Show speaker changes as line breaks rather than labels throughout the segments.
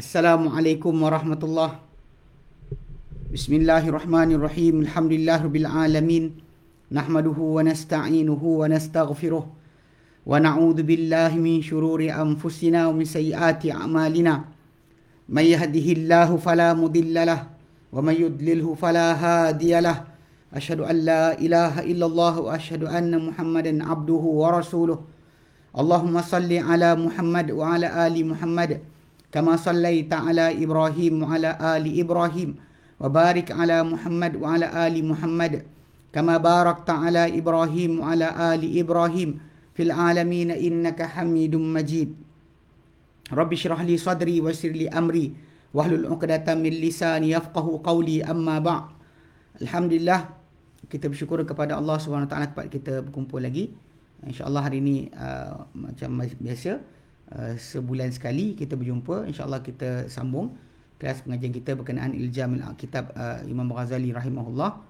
Assalamualaikum warahmatullahi Bismillahirrahmanirrahim. Alhamdulillah rabbil alamin. Nahmaduhu wa nasta'inuhu wa nastaghfiruh. Wa na'udzu billahi min shururi anfusina wa min sayyiati a'malina. May yahdihillahu fala mudilla lahu wa may yudlilhu fala hadiya lahu. Ashhadu an la ilaha illallah wa ashhadu anna Muhammadan abduhu wa rasuluh. Allahumma salli ala Muhammad wa ala ali Muhammad كما صليت على إبراهيم وعلى آل إبراهيم وبارك على محمد وعلى آل محمد كما باركت على إبراهيم وعلى آل إبراهيم في العالمين إنك حميد مجيد رب اشرح لي صدري ويسر لي أمري واحلل عقدة من لساني يفقه قولي أما بعد الحمد لله kita bersyukur kepada Allah Subhanahu Wa Taala tempat kita berkumpul lagi. Insya-Allah hari ini uh, macam biasa Uh, sebulan sekali kita berjumpa. Insyaallah kita sambung kelas pengajian kita berkenaan iljam kitab uh, Imam Ghazali rahimahullah.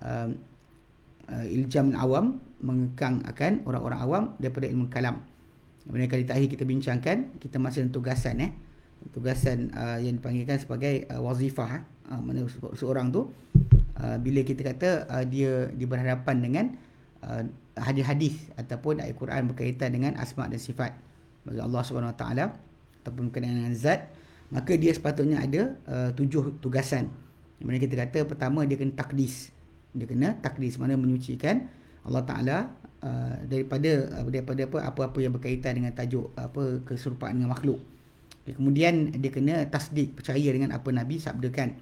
Uh, uh, iljam awam mengekang akan orang-orang awam daripada ilmu kalam. Kemudian kali terakhir kita bincangkan kita masih tugasan eh. Tugasan uh, yang dipanggilkan sebagai uh, wazifah uh, mana seorang tu uh, bila kita kata uh, dia di berhadapan dengan uh, hadis-hadis ataupun ayat Quran berkaitan dengan asma dan sifat bagi Allah Subhanahu Wa Taala ataupun berkenaan dengan zat maka dia sepatutnya ada uh, tujuh tugasan. Yang mana kita kata pertama dia kena takdis. Dia kena takdis mana menyucikan Allah Taala uh, daripada uh, daripada apa apa-apa yang berkaitan dengan tajuk apa keserupaan dengan makhluk. Okay, kemudian dia kena tasdik percaya dengan apa nabi sabdakan.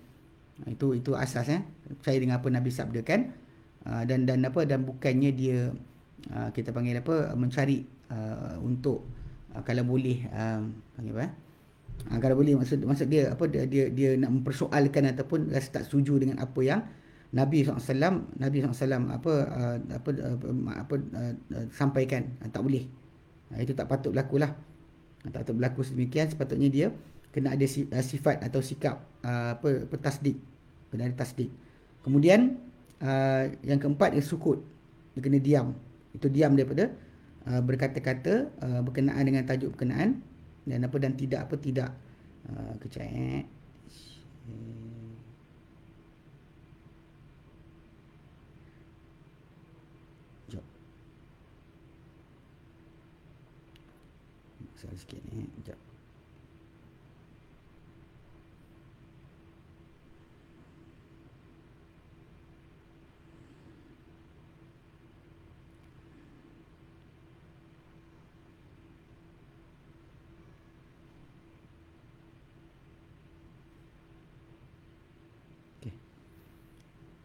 Uh, itu itu asas eh. Percaya dengan apa nabi sabdakan uh, dan dan apa dan bukannya dia uh, kita panggil apa mencari uh, untuk uh, kalau boleh panggil apa uh, kalau boleh maksud maksud dia apa dia dia, dia nak mempersoalkan ataupun rasa tak setuju dengan apa yang Nabi SAW Nabi SAW apa uh, apa uh, apa uh, uh, sampaikan. Uh, tak boleh. Uh, itu tak patut berlaku lah. Uh, tak patut berlaku sedemikian. Sepatutnya dia kena ada sifat atau sikap uh, apa, apa tasdik. Kena ada tasdik. Kemudian uh, yang keempat dia sukut. Dia kena diam. Itu diam daripada Uh, berkata-kata uh, berkenaan dengan tajuk berkenaan dan apa dan tidak apa tidak uh, kecek eh. Jom. Sikit ni. Jom.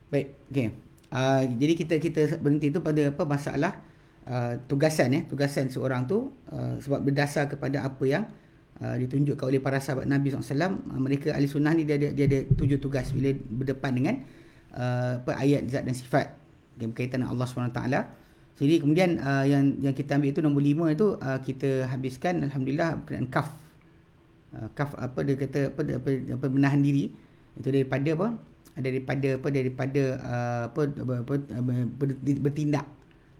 Baik, okey. Uh, jadi kita kita berhenti tu pada apa masalah uh, tugasan ya, tugasan seorang tu uh, sebab berdasar kepada apa yang uh, ditunjukkan oleh para sahabat Nabi SAW. Mereka ahli sunnah ni dia ada dia ada tujuh tugas bila berdepan dengan uh, apa ayat zat dan sifat yang berkaitan dengan Allah SWT. Jadi kemudian uh, yang yang kita ambil itu nombor lima itu uh, kita habiskan alhamdulillah berkenaan kaf. Uh, kaf apa dia kata apa, apa, apa menahan diri itu daripada apa daripada apa daripada uh, apa, apa, apa bertindak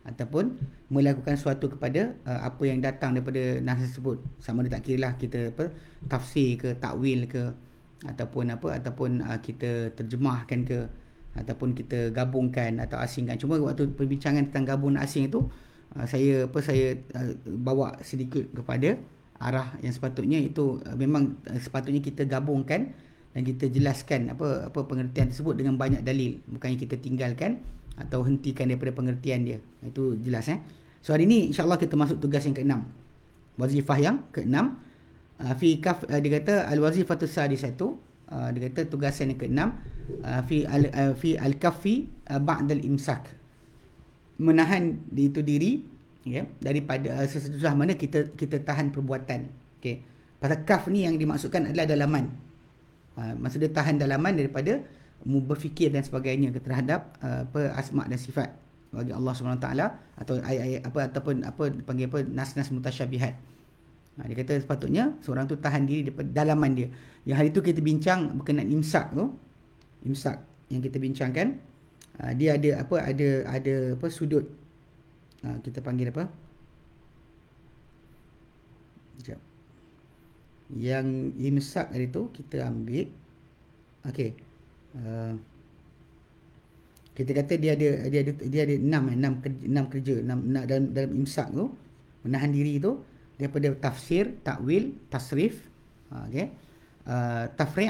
ataupun melakukan sesuatu kepada uh, apa yang datang daripada nas tersebut. Sama ada tak kira lah kita apa tafsir ke takwil ke ataupun apa ataupun uh, kita terjemahkan ke ataupun kita gabungkan atau asingkan. Cuma waktu perbincangan tentang gabung asing itu uh, saya apa saya uh, bawa sedikit kepada arah yang sepatutnya itu uh, memang uh, sepatutnya kita gabungkan dan kita jelaskan apa apa pengertian tersebut dengan banyak dalil. Bukannya kita tinggalkan atau hentikan daripada pengertian dia. Itu jelas eh. So hari ini insyaallah kita masuk tugas yang keenam. Wazifah yang keenam. Uh, fi kaf uh, dia kata al wazifatu sadisatu. Uh, dia kata tugasan yang keenam uh, fi al uh, fi al kaffi uh, ba'da al imsak. Menahan itu diri ya yeah, daripada uh, sesuatu mana kita kita tahan perbuatan. Okey. Pasal kaf ni yang dimaksudkan adalah dalaman Ha, masa dia tahan dalaman daripada berfikir dan sebagainya terhadap uh, apa asma dan sifat bagi Allah taala atau ayat-ayat apa ataupun apa panggil apa nas-nas mutasyabihat. Ha, dia kata sepatutnya seorang tu tahan diri daripada dalaman dia. Yang hari tu kita bincang berkenaan imsak tu. Imsak yang kita bincangkan uh, dia ada apa ada ada apa sudut uh, kita panggil apa? Sekejap. Yang imsak tadi tu kita ambil. Okey. Uh, kita kata dia ada dia ada dia ada enam eh, enam enam kerja enam, dalam dalam imsak tu menahan diri tu daripada tafsir takwil tasrif ha, okey. Uh, tafri'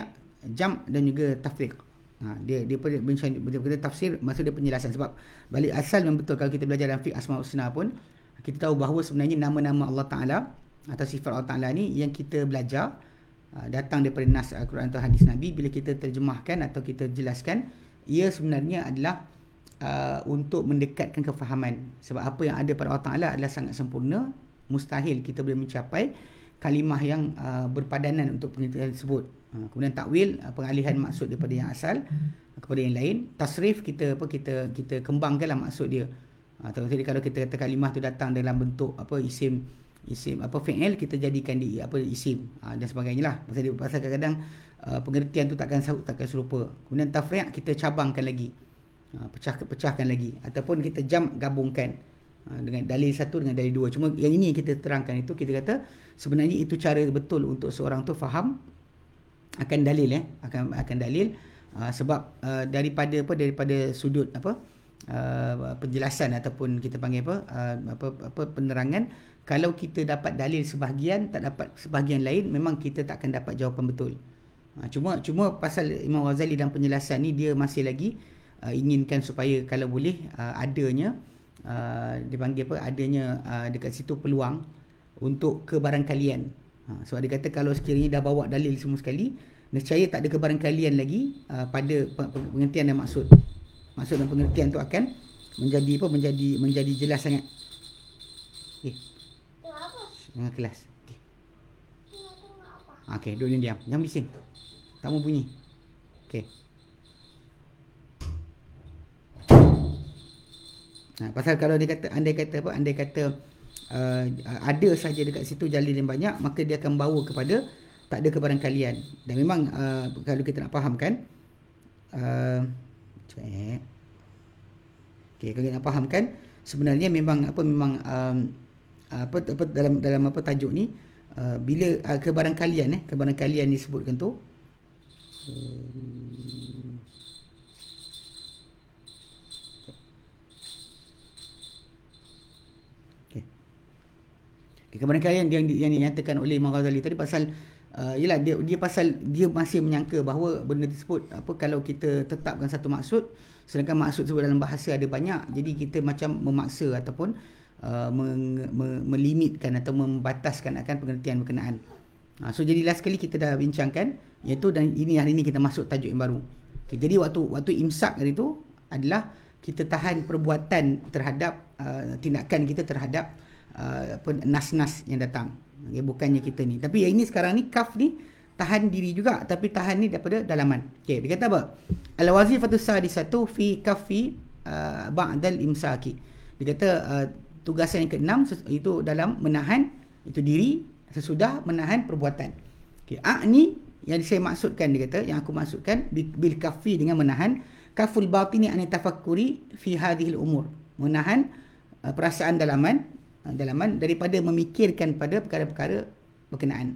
jam dan juga tafriq. Ha, dia dia pada bincang kata tafsir maksud dia penjelasan. Sebab balik asal memang betul kalau kita belajar dalam fiqh asmaul husna pun kita tahu bahawa sebenarnya nama-nama Allah Taala atau sifat Allah Ta'ala ni yang kita belajar uh, datang daripada Nas Al-Quran atau Hadis Nabi bila kita terjemahkan atau kita jelaskan ia sebenarnya adalah uh, untuk mendekatkan kefahaman. Sebab apa yang ada pada Allah Ta'ala adalah sangat sempurna mustahil kita boleh mencapai kalimah yang uh, berpadanan untuk pengertian tersebut. Uh, kemudian takwil uh, pengalihan maksud daripada yang asal uh, kepada yang lain. Tasrif kita apa kita kita kembangkanlah maksud dia. Uh, tadi kalau kita kata kalimah tu datang dalam bentuk apa isim isim apa fi'il kita jadikan di apa isim ha, dan sebagainya lah. Pasal dia pasal kadang-kadang uh, pengertian tu takkan takkan serupa. Kemudian tafri' kita cabangkan lagi. Ha, pecah pecahkan lagi. Ataupun kita jam gabungkan ha, dengan dalil satu dengan dalil dua. Cuma yang ini kita terangkan itu kita kata sebenarnya itu cara betul untuk seorang tu faham akan dalil eh akan akan dalil. Uh, sebab uh, daripada apa daripada sudut apa uh, penjelasan ataupun kita panggil apa uh, apa apa penerangan kalau kita dapat dalil sebahagian tak dapat sebahagian lain memang kita tak akan dapat jawapan betul. Ha, cuma cuma pasal Imam Ghazali dalam penjelasan ni dia masih lagi uh, inginkan supaya kalau boleh uh, adanya uh, dipanggil apa adanya uh, dekat situ peluang untuk kebarangkalian. Ha, sebab dia kata kalau sekiranya dah bawa dalil semua sekali nescaya tak ada kebarangkalian lagi uh, pada pengertian dan maksud. Maksud dan pengertian tu akan menjadi apa menjadi menjadi jelas sangat dengan kelas. Okey. Okey, duduk diam. Jangan bising. Tak mau bunyi. Okey. Nah, pasal kalau dia kata andai kata apa? Andai kata uh, ada saja dekat situ jalin yang banyak, maka dia akan bawa kepada tak ada kepada kalian. Dan memang uh, kalau kita nak fahamkan uh, cek. Okey, kalau kita nak fahamkan sebenarnya memang apa memang um, apa apa dalam dalam apa tajuk ni uh, bila uh, kebarangkalian eh kebarangkalian disebutkan tu okey. Okay, kebarangkalian yang yang dinyatakan oleh Imam Ghazali tadi pasal uh, yalah dia dia pasal dia masih menyangka bahawa benda tersebut apa kalau kita tetapkan satu maksud sedangkan maksud tersebut dalam bahasa ada banyak jadi kita macam memaksa ataupun uh, melimitkan atau membataskan akan pengertian berkenaan. Uh, so jadi last sekali kita dah bincangkan iaitu dan ini hari ini kita masuk tajuk yang baru. Okay, jadi waktu waktu imsak hari itu adalah kita tahan perbuatan terhadap uh, tindakan kita terhadap uh, nas-nas yang datang. Okay, bukannya kita ni. Tapi yang ini sekarang ni kaf ni tahan diri juga tapi tahan ni daripada dalaman. Okey, dia kata apa? Al-wazifatu sadisatu fi kafi uh, ba'dal imsaki. Dia kata uh, tugasan yang keenam itu dalam menahan itu diri sesudah menahan perbuatan. Okey, a ni yang saya maksudkan dia kata yang aku maksudkan bil kafi dengan menahan kaful batini an tafakkuri fi hadhihi umur. Menahan uh, perasaan dalaman uh, dalaman daripada memikirkan pada perkara-perkara berkenaan.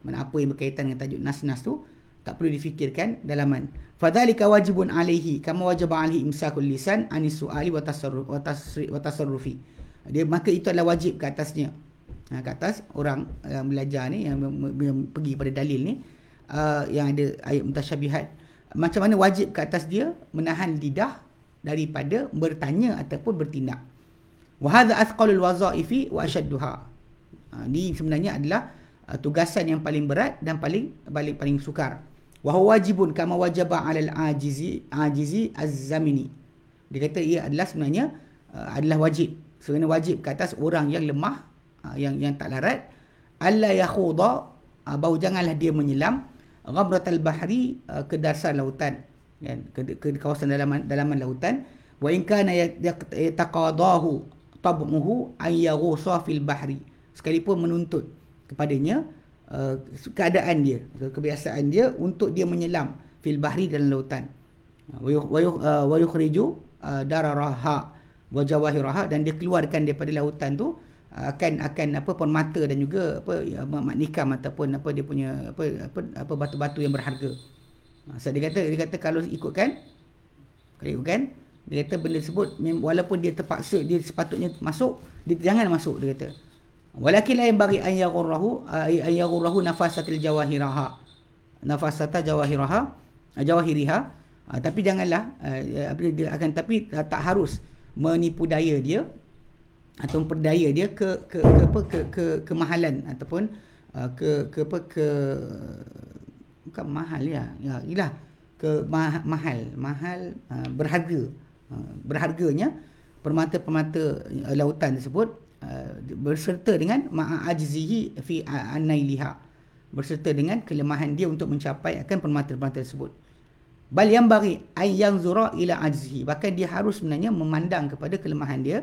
Mana apa yang berkaitan dengan tajuk nas-nas tu tak perlu difikirkan dalaman. Fadzalika wajibun alaihi kama wajaba alaihi imsakul lisan anis suali wa tasarrufi dia maka itu adalah wajib ke atasnya. Ha, ke atas orang yang belajar ni yang, yang pergi pada dalil ni uh, yang ada ayat mutasyabihat. Macam mana wajib ke atas dia menahan lidah daripada bertanya ataupun bertindak. Wa hadha athqalul wazaifi wa ashadduha ha, ini sebenarnya adalah uh, tugasan yang paling berat dan paling paling paling sukar. Wa wajibun kama wajaba 'alal ajizi ajizi az-zamini. Dia kata ia adalah sebenarnya uh, adalah wajib sebenarnya wajib ke atas orang yang lemah ha, yang yang tak larat. Alla yakhuda ha, bau janganlah dia menyelam. Ghabratal bahri ha, ke dasar lautan kan? Ke, ke kawasan dalaman dalaman lautan. Wa in kana yataqadahu tabmuhu ay yaghusa fil bahri. Sekalipun menuntut kepadanya uh, keadaan dia kebiasaan dia untuk dia menyelam fil bahri dalam lautan. Wa yukhriju dararaha wajawahiraha dan dia keluarkan daripada lautan tu akan akan apa permata dan juga apa ya, mak nikam ataupun apa dia punya apa apa apa batu-batu yang berharga. Ha, so dia kata dia kata kalau ikutkan kalau ikutkan dia kata benda tersebut walaupun dia terpaksa dia sepatutnya masuk dia jangan masuk dia kata. Walakin la yang bagi an yaghurrahu an yaghurrahu nafasatil jawahiraha. Nafasata jawahiraha jawahiriha uh, tapi janganlah uh, dia akan tapi tak harus menipu daya dia atau perdaya dia ke ke ke apa ke ke kemahalan ataupun uh, ke ke apa ke bukan mahal ya ya ialah ke ma- mahal mahal uh, berharga uh, berharganya permata-permata uh, lautan tersebut uh, berserta dengan ma'ajzihi fi anailiha berserta dengan kelemahan dia untuk mencapai akan permata-permata tersebut bal ayyan zura ila ajzihi bahkan dia harus sebenarnya memandang kepada kelemahan dia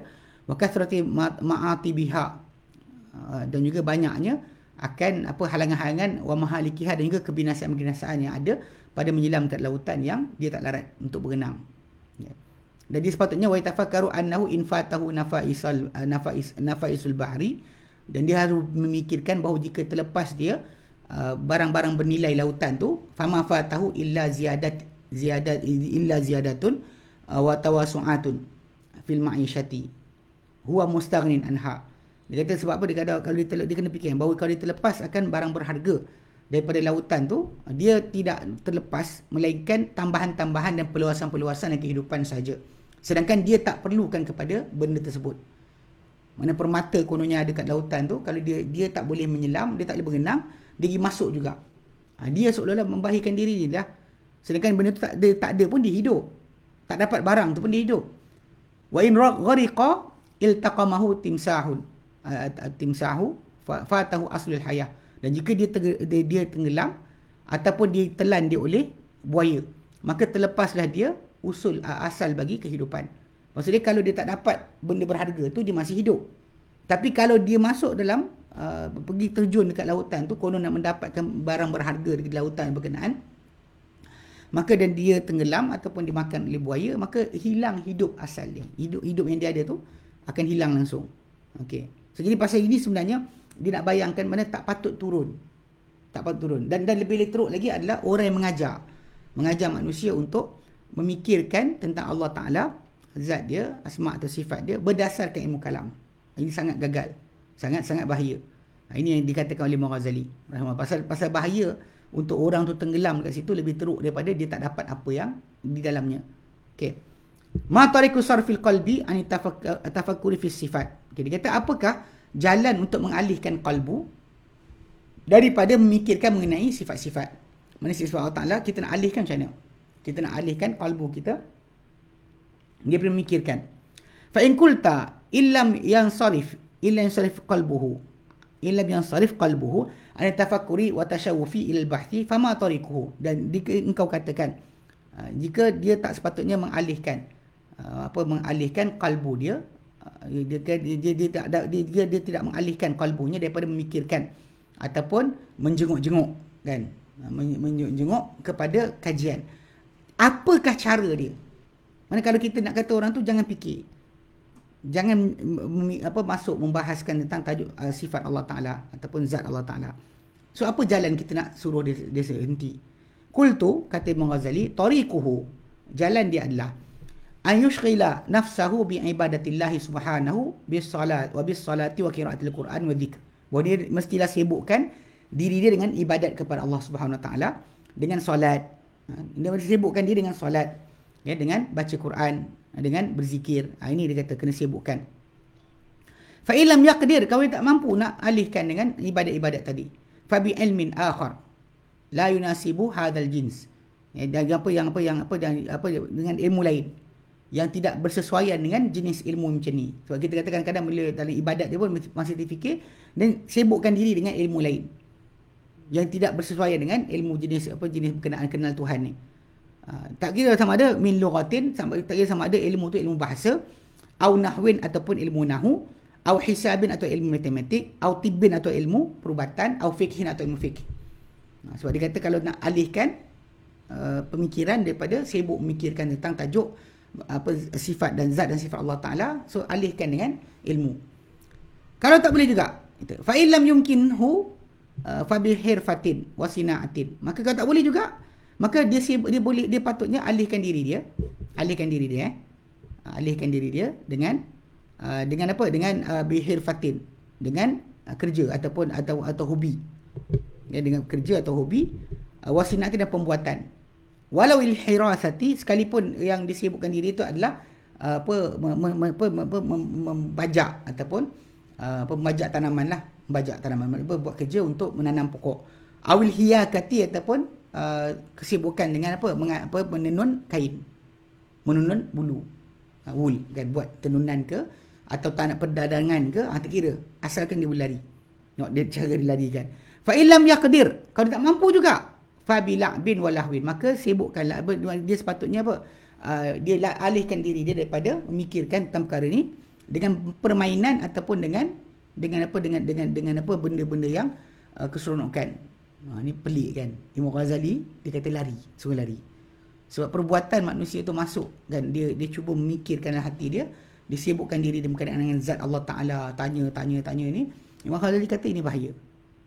wa kathrati ma'atibiha uh, dan juga banyaknya akan apa halangan-halangan wa mahalikiha dan juga kebinasaan-kebinasaan yang ada pada menyelam kat lautan yang dia tak larat untuk berenang. Ya. Jadi sepatutnya wa tafakkaru annahu in fatahu nafaisal uh, nafais nafaisul bahri dan dia harus memikirkan bahawa jika terlepas dia uh, barang-barang bernilai lautan tu fama fatahu illa ziyadat ziyadat illa ziyadatun wa tawasu'atun fil ma'isyati huwa mustaghnin anha. Dia kata sebab apa dia kata kalau dia, terle- dia kena fikir bahawa kalau dia terlepas akan barang berharga daripada lautan tu dia tidak terlepas melainkan tambahan-tambahan dan perluasan-perluasan dalam kehidupan saja. Sedangkan dia tak perlukan kepada benda tersebut. Mana permata kononnya ada kat lautan tu kalau dia dia tak boleh menyelam, dia tak boleh berenang, dia pergi masuk juga. Ha, dia seolah-olah membahayakan diri dia dah. Sedangkan benda tu tak ada, tak ada pun dia hidup. Tak dapat barang tu pun dia hidup. Wa in ghariqa iltaqamahu timsahun uh, timsahu fatahu aslul hayah dan jika dia, dia dia tenggelam ataupun ditelan dia oleh buaya maka terlepaslah dia usul uh, asal bagi kehidupan maksudnya kalau dia tak dapat benda berharga tu dia masih hidup tapi kalau dia masuk dalam uh, pergi terjun dekat lautan tu konon nak mendapatkan barang berharga di lautan berkenaan maka dan dia tenggelam ataupun dimakan oleh buaya maka hilang hidup asal dia hidup hidup yang dia ada tu akan hilang langsung. Okey. So, jadi pasal ini sebenarnya dia nak bayangkan mana tak patut turun. Tak patut turun. Dan dan lebih teruk lagi adalah orang yang mengajar. Mengajar manusia untuk memikirkan tentang Allah Ta'ala, zat dia, asma' atau sifat dia berdasarkan ilmu kalam. Ini sangat gagal. Sangat-sangat bahaya. Ini yang dikatakan oleh Imam Ghazali. Pasal, pasal bahaya untuk orang tu tenggelam dekat situ lebih teruk daripada dia tak dapat apa yang di dalamnya. Okay. Ma tariku sarfil qalbi an tafakkuri fi sifat. Okay, dia kata apakah jalan untuk mengalihkan kalbu daripada memikirkan mengenai sifat-sifat. Mana sifat Allah Ta'ala kita nak alihkan macam mana? Kita nak alihkan kalbu kita. Dia perlu memikirkan. Fa in kulta illam yansarif illa yansarif qalbuhu illam yansarif qalbuhu an tafakkuri wa tashawufi ila al-bahthi fama tarikuhu dan engkau katakan ah, jika dia tak sepatutnya mengalihkan Uh, apa mengalihkan kalbu dia uh, dia dia dia, dia, tak dia, dia, dia tidak mengalihkan kalbunya daripada memikirkan ataupun menjenguk-jenguk kan? Uh, menjenguk kepada kajian. Apakah cara dia? Mana kalau kita nak kata orang tu jangan fikir jangan apa masuk membahaskan tentang tajuk uh, sifat Allah Taala ataupun zat Allah Taala so apa jalan kita nak suruh dia dia henti qultu kata Imam Ghazali tariquhu jalan dia adalah an yushghila nafsahu bi ibadatillah subhanahu bis salat wa bis salati wa qiraatil quran wa dzikr. Bahawa dia mestilah sibukkan diri dia dengan ibadat kepada Allah Subhanahu wa taala dengan solat. Ha, dia mesti sibukkan diri dengan solat ya dengan baca Quran dengan berzikir. Ha, ini dia kata kena sibukkan. Fa illam yaqdir kalau tak mampu nak alihkan dengan ibadat-ibadat tadi. Fa bi ilmin akhar la yunasibu hadzal jins. Ya, dan apa yang apa yang apa dan apa dengan ilmu lain yang tidak bersesuaian dengan jenis ilmu macam ni. Sebab kita katakan kadang bila dalam ibadat dia pun masih terfikir dan sibukkan diri dengan ilmu lain. Yang tidak bersesuaian dengan ilmu jenis apa jenis berkenaan kenal Tuhan ni. Uh, tak kira sama ada min lughatin sama tak kira sama ada ilmu tu ilmu bahasa au nahwin ataupun ilmu nahu au hisabin atau ilmu matematik au tibbin atau ilmu perubatan au fikhin atau ilmu fikih. Uh, sebab dia kata kalau nak alihkan uh, pemikiran daripada sibuk memikirkan tentang tajuk apa sifat dan zat dan sifat Allah Taala so alihkan dengan ilmu Kalau tak boleh juga. Fa in lam yumkinhu uh, fa bi hirfatin wa sinaatin. Maka kalau tak boleh juga, maka dia dia boleh dia patutnya alihkan diri dia. Alihkan diri dia eh. Alihkan diri dia dengan uh, dengan apa? Dengan uh, bi hirfatin. Dengan uh, kerja ataupun atau atau hobi. Ya, dengan kerja atau hobi uh, wa sinaatin dan pembuatan. Walau il hirasati sekalipun yang disibukkan diri itu adalah uh, apa membajak ataupun uh, apa membajak tanaman lah membajak tanaman apa buat kerja untuk menanam pokok awil hiyakati ataupun uh, kesibukan dengan apa? Menga, apa? Menenun kain. Menenun bulu. Uh, wool. Kan? Buat tenunan ke? Atau tanah perdagangan ke? Ah kira. Asalkan dia berlari. Tengok dia cara dia lari kan. Fa illam yaqdir. Kalau dia tak mampu juga. Fabila bin walahwin. Maka sibukkanlah. Dia sepatutnya apa? Uh, dia alihkan diri dia daripada memikirkan tentang perkara ni dengan permainan ataupun dengan dengan apa? Dengan dengan dengan apa? Benda-benda yang uh, keseronokan ha ni pelik kan? Imam Ghazali dia kata lari suruh lari. Sebab perbuatan manusia itu masuk kan? Dia dia cuba memikirkan hati dia disibukkan diri dia berkaitan dengan zat Allah Taala tanya tanya tanya ni. Imam Ghazali kata ini bahaya.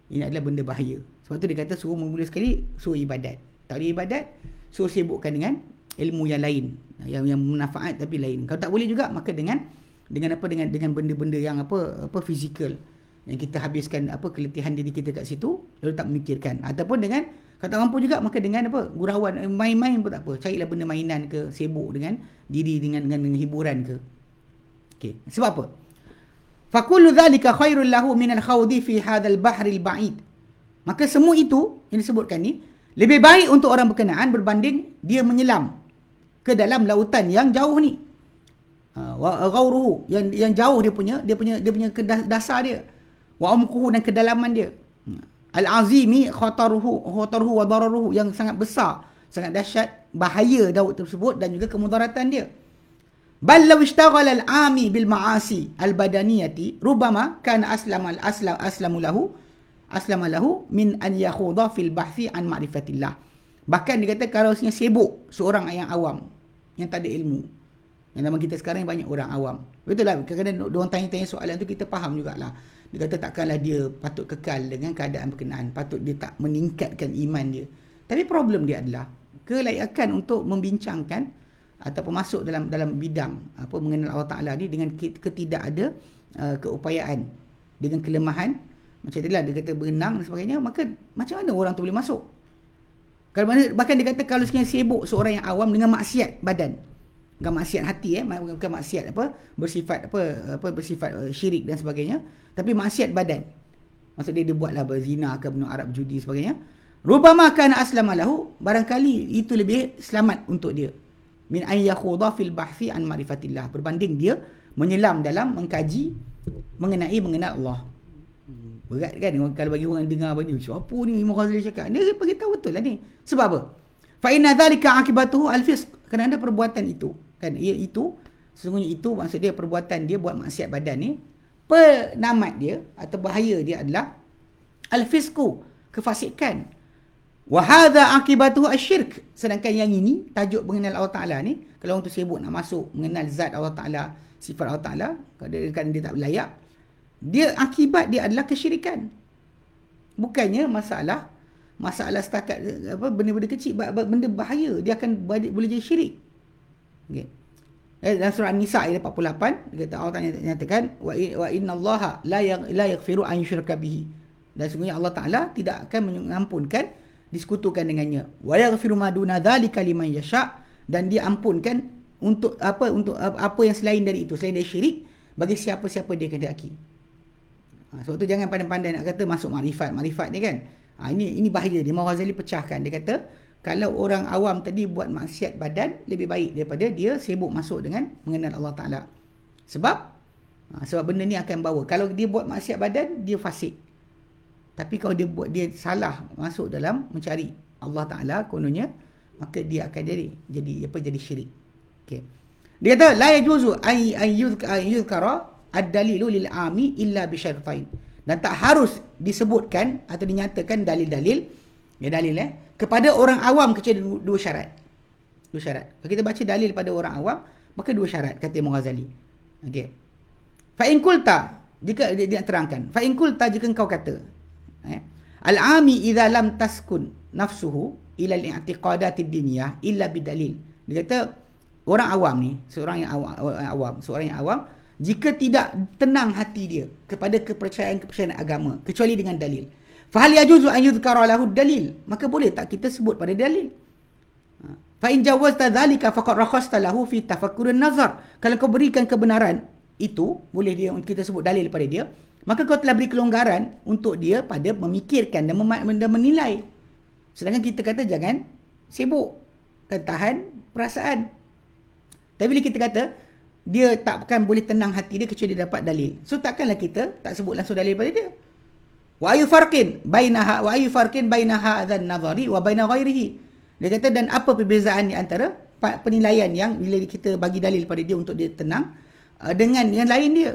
Ini adalah benda bahaya. Sebab tu dia kata suruh mula sekali suruh ibadat. Tak boleh ibadat, suruh sibukkan dengan ilmu yang lain. Yang yang manfaat tapi lain. Kalau tak boleh juga maka dengan dengan apa? Dengan dengan benda-benda yang apa? Apa? Fizikal yang kita habiskan apa keletihan diri kita kat situ lalu tak memikirkan. Ataupun dengan kalau tak mampu juga maka dengan apa gurauan eh, main-main pun tak apa. Carilah benda mainan ke sibuk dengan diri dengan dengan, dengan hiburan ke. Okey sebab apa? Fakullu dhalika khairul lahu min al-khawdi fi hadzal bahril ba'id. Maka semua itu yang disebutkan ni lebih baik untuk orang berkenaan berbanding dia menyelam ke dalam lautan yang jauh ni. Ha, wa ghauruhu yang yang jauh dia punya dia punya dia punya dasar dia. Wa umquhu dan kedalaman dia. Al-azimi khataruhu khataruhu wa dararuhu yang sangat besar, sangat dahsyat bahaya daud tersebut dan juga kemudaratan dia. Bal law ishtaghala al-ami bil ma'asi al-badaniyati rubama kana aslama al-aslam aslamu lahu aslama lahu min an yakhudha fil bahthi an ma'rifatillah. Bahkan dia kata kalau sibuk seorang yang awam yang tak ada ilmu. Yang zaman kita sekarang banyak orang awam. Betul lah. Kadang-kadang dia orang tanya-tanya soalan tu kita faham jugalah. Dia kata takkanlah dia patut kekal dengan keadaan berkenaan. Patut dia tak meningkatkan iman dia. Tapi problem dia adalah kelayakan untuk membincangkan ataupun masuk dalam dalam bidang apa mengenal Allah Taala ni dengan ketidak ada uh, keupayaan dengan kelemahan macam itulah dia kata berenang dan sebagainya. Maka macam mana orang tu boleh masuk? Kalau mana, bahkan dia kata kalau sekian sibuk seorang yang awam dengan maksiat badan. Bukan maksiat hati eh. Bukan maksiat apa. Bersifat apa. apa bersifat uh, syirik dan sebagainya. Tapi maksiat badan. Maksud dia dia buatlah berzina ke benar Arab judi sebagainya. Rubama kana aslama lahu. Barangkali itu lebih selamat untuk dia. Min an yakhudha fil bahfi an marifatillah. Berbanding dia menyelam dalam mengkaji mengenai mengenal Allah. Berat kan kalau bagi orang dengar apa ni. Apa ni Imam Ghazali cakap? Dia bagi tahu betul lah ni. Sebab apa? Fa inna dhalika akibatuhu al-fisq. Kerana ada perbuatan itu. Kan ia itu sesungguhnya itu maksud dia perbuatan dia buat maksiat badan ni penamat dia atau bahaya dia adalah al-fisqu, kefasikan. Wa hadha akibatuhu asyirk. Sedangkan yang ini tajuk mengenal Allah Taala ni kalau orang tu sibuk nak masuk mengenal zat Allah Taala, sifat Allah Taala, dia, dia tak layak, dia akibat dia adalah kesyirikan. Bukannya masalah masalah setakat apa benda-benda kecil benda bahaya dia akan boleh jadi syirik. Okey. Eh, dalam surah An-Nisa ayat 48 dia kata Allah Taala nyatakan wa wa innallaha la la yaghfiru an yushraka bihi. Dan sungguhnya Allah Taala tidak akan mengampunkan disekutukan dengannya. Wa yaghfiru ma duna dzalika liman yasha dan dia ampunkan untuk apa untuk apa yang selain dari itu selain dari syirik bagi siapa-siapa dia kehendaki. Ha, sebab tu jangan pandai-pandai nak kata masuk makrifat. Makrifat ni kan. Ha, ini ini bahaya. Dia Imam Ghazali pecahkan. Dia kata kalau orang awam tadi buat maksiat badan lebih baik daripada dia sibuk masuk dengan mengenal Allah Taala. Sebab ha, sebab benda ni akan bawa. Kalau dia buat maksiat badan dia fasik. Tapi kalau dia buat dia salah masuk dalam mencari Allah Taala kononnya maka dia akan jadi jadi apa jadi syirik. Okey. Dia kata la yajuzu ay ayyuzkara ad-dalilu lil ami illa bi. Dan tak harus disebutkan atau dinyatakan dalil-dalil ya dalil eh kepada orang awam kecuali dua, syarat. Dua syarat. Kalau kita baca dalil pada orang awam maka dua syarat kata Imam Ghazali. Okey. Fa in qulta Jika dia, dia terangkan. Fa in qulta jika engkau kata. Eh, Al-ami idza lam taskun nafsuhu ila al-i'tiqadat ad-diniyah illa bidalil. Dia kata orang awam ni, seorang yang awam, awam, seorang yang awam jika tidak tenang hati dia kepada kepercayaan-kepercayaan agama kecuali dengan dalil. Fa hal yajuzu an yudhkara lahu dalil? Maka boleh tak kita sebut pada dalil? Ha. Fa in jawazta dhalika faqad rakhasta lahu fi tafakkur nazar Kalau kau berikan kebenaran itu, boleh dia kita sebut dalil pada dia, maka kau telah beri kelonggaran untuk dia pada memikirkan dan, mem- dan menilai. Sedangkan kita kata jangan sibuk dan tahan perasaan. Tapi bila kita kata dia takkan boleh tenang hati dia kecuali dia dapat dalil. So takkanlah kita tak sebut langsung dalil pada dia. Wa ayu farqin bainaha wa ayu farqin bainaha adzan nazari wa baina ghairihi. Dia kata dan apa perbezaan antara penilaian yang bila kita bagi dalil pada dia untuk dia tenang uh, dengan yang lain dia.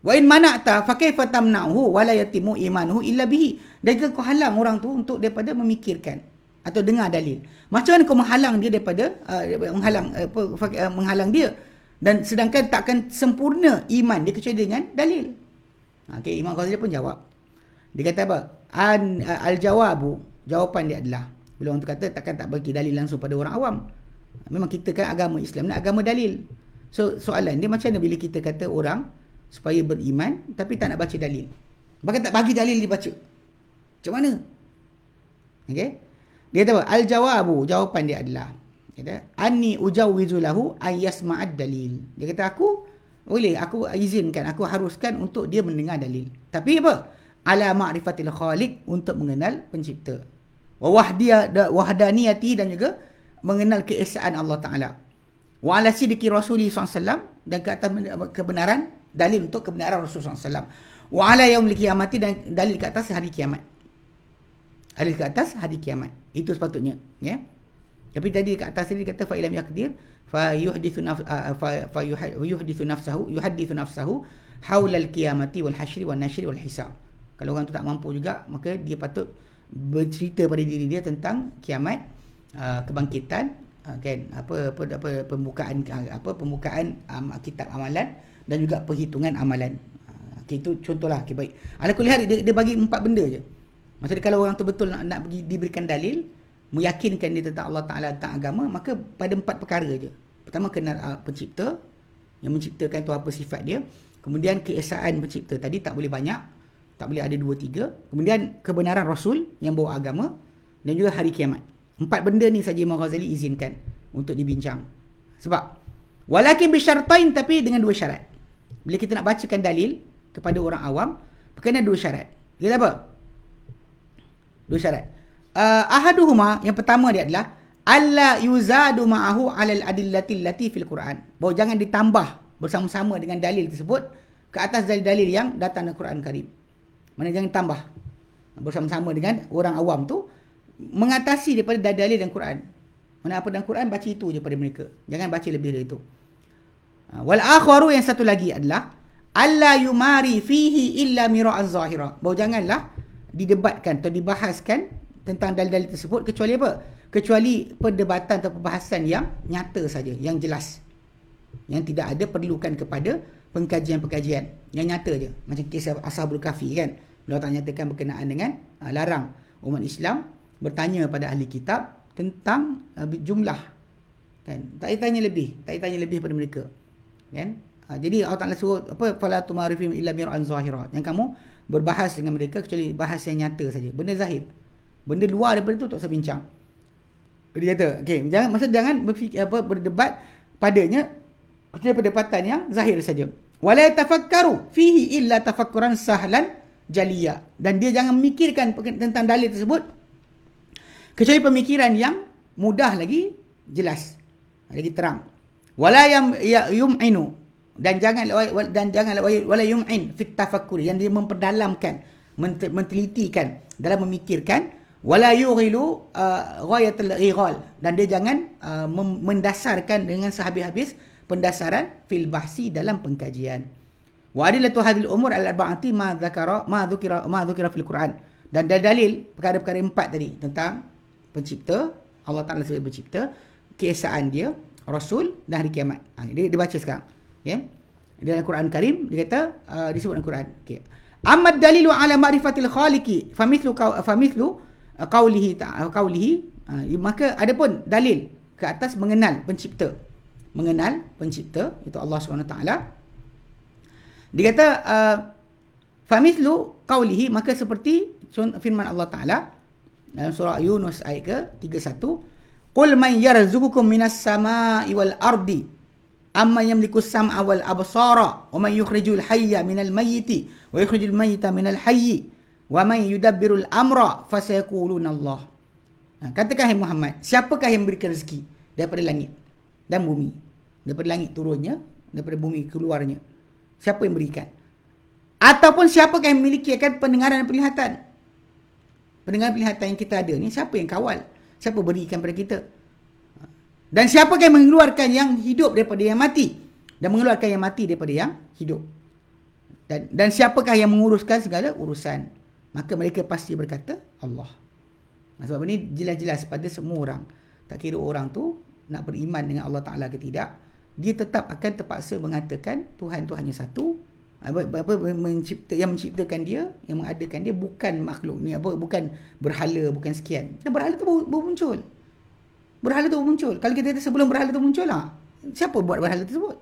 Wa in mana'ta fa kaifa tamna'uhu wa la yatimu imanuhu illa bihi. Dan kau halang orang tu untuk daripada memikirkan atau dengar dalil. Macam mana kau menghalang dia daripada uh, menghalang apa uh, menghalang dia dan sedangkan takkan sempurna iman dia kecuali dengan dalil. Ha, okay, Imam Ghazali pun jawab. Dia kata apa? An, uh, al-jawabu, jawapan dia adalah bila orang tu kata takkan tak bagi dalil langsung pada orang awam. Memang kita kan agama Islam nak agama dalil. So soalan dia macam mana bila kita kata orang supaya beriman tapi tak nak baca dalil. Bahkan tak bagi dalil dia baca. Macam mana? Okey. Dia kata Al-jawabu, jawapan dia adalah kata anni ujawwizu lahu ayasma'ad dalil. Dia kata aku boleh aku izinkan, aku haruskan untuk dia mendengar dalil. Tapi apa? Ala ma'rifatil khaliq untuk mengenal pencipta. Wa wahdiya wahdaniyati dan juga mengenal keesaan Allah Taala. Wa ala sidqi Rasuli SAW dan ke atas kebenaran dalil untuk kebenaran Rasulullah SAW. Wa ala yaumil kiamati dan dalil ke atas hari kiamat. Dalil ke atas hari kiamat. Itu sepatutnya, ya. Tapi tadi kat atas tadi kata fa ilam yaqdir fa yuhdithu naf fa yuhdithu nafsahu yuhaddithu nafsahu haula al-qiyamati wal hashri wan nashri wal hisab. Kalau orang tu tak mampu juga, maka dia patut bercerita pada diri dia tentang kiamat, kebangkitan, kan apa apa apa pembukaan apa pembukaan um, kitab amalan dan juga perhitungan amalan. Okay, itu contohlah. Okay, baik. Ala kulihat dia, dia bagi empat benda je. Maksudnya kalau orang tu betul nak, nak bagi, diberikan dalil, meyakinkan dia tentang Allah Ta'ala tentang agama, maka pada empat perkara je. Pertama, kenal uh, pencipta, yang menciptakan tu apa sifat dia. Kemudian, keesaan pencipta tadi tak boleh banyak. Tak boleh ada dua, tiga. Kemudian, kebenaran Rasul yang bawa agama. Dan juga hari kiamat. Empat benda ni saja Imam Ghazali izinkan untuk dibincang. Sebab, walakin bisyartain tapi dengan dua syarat. Bila kita nak bacakan dalil, kepada orang awam berkenaan dua syarat. Dia apa? Dua syarat. Uh, ahaduhuma yang pertama dia adalah alla yuzadu ma'ahu 'alal adillati allati fil Quran. Bahawa jangan ditambah bersama-sama dengan dalil tersebut ke atas dalil-dalil yang datang dalam Quran Karim. Mana jangan tambah bersama-sama dengan orang awam tu mengatasi daripada dalil dan Quran. Mana apa dalam Quran baca itu je pada mereka. Jangan baca lebih dari itu. Uh, wal akharu yang satu lagi adalah alla yumari fihi illa mira'an zahira. Bahawa janganlah didebatkan atau dibahaskan tentang dalil-dalil tersebut kecuali apa? Kecuali perdebatan atau perbahasan yang nyata saja, yang jelas. Yang tidak ada perlukan kepada pengkajian-pengkajian. Yang nyata je. Macam kisah Ashabul Kafi kan. Allah tak nyatakan berkenaan dengan uh, larang umat Islam bertanya pada ahli kitab tentang uh, jumlah. Kan? Tak tanya lebih. Tak tanya lebih pada mereka. Kan? Ha, jadi Allah Taala suruh apa fala tumarifim illa mir'an zahira. Yang kamu berbahas dengan mereka kecuali bahas yang nyata saja. Benda zahir. Benda luar daripada itu tak usah bincang. Dia kata, okey, jangan masa jangan berfikir apa berdebat padanya kecuali perdebatan yang zahir saja. Wala tafakkaru fihi illa tafakkuran sahlan jaliya. Dan dia jangan memikirkan tentang dalil tersebut kecuali pemikiran yang mudah lagi jelas. Lagi terang. Wala yam ya, yum'inu dan jangan dan jangan wala yum'in fit tafakkur yang dia memperdalamkan mentelitikan dalam memikirkan wala yughilu uh, ghayatul ighal dan dia jangan uh, mendasarkan dengan sehabis-habis pendasaran fil bahsi dalam pengkajian wa adillatu hadhil umur al arba'ati ma dzakara ma dzukira ma dzukira fil quran dan dalil perkara-perkara empat tadi tentang pencipta Allah Taala sebagai pencipta keesaan dia rasul dan hari kiamat ha, dia, dia baca sekarang Ya. dalam Quran Karim dia kata uh, disebut dalam Quran. Okey. Amma dalilu ala ma'rifatil khaliqi famithlu famithlu uh, qawlihi ta'ala qawlihi uh, maka adapun dalil ke atas mengenal pencipta. Mengenal pencipta itu Allah SWT. Dia kata uh, famithlu qawlihi maka seperti firman Allah Taala dalam surah Yunus ayat ke 31 Qul man yarzuqukum minas sama'i wal ardi amma yamliku sam'a wal absara wa man yukhrijul hayya minal mayyiti wa yukhrijul mayyita minal hayyi wa man yudabbirul amra fasayaquluna Allah. Ha, katakan hai Muhammad, siapakah yang memberikan rezeki daripada langit dan bumi? Daripada langit turunnya, daripada bumi keluarnya. Siapa yang berikan? Ataupun siapakah yang memiliki akan pendengaran dan penglihatan? Pendengaran penglihatan yang kita ada ni siapa yang kawal? Siapa berikan pada kita? Dan siapa yang mengeluarkan yang hidup daripada yang mati? Dan mengeluarkan yang mati daripada yang hidup? Dan, dan siapakah yang menguruskan segala urusan? Maka mereka pasti berkata, Allah. Sebab ini jelas-jelas pada semua orang. Tak kira orang tu nak beriman dengan Allah Ta'ala ke tidak. Dia tetap akan terpaksa mengatakan Tuhan tu hanya satu. Apa, apa mencipta yang menciptakan dia yang mengadakan dia bukan makhluk ni apa bukan berhala bukan sekian. Dan berhala tu baru, muncul berhala tu muncul kalau kita kata sebelum berhala tu muncul lah siapa buat berhala tersebut?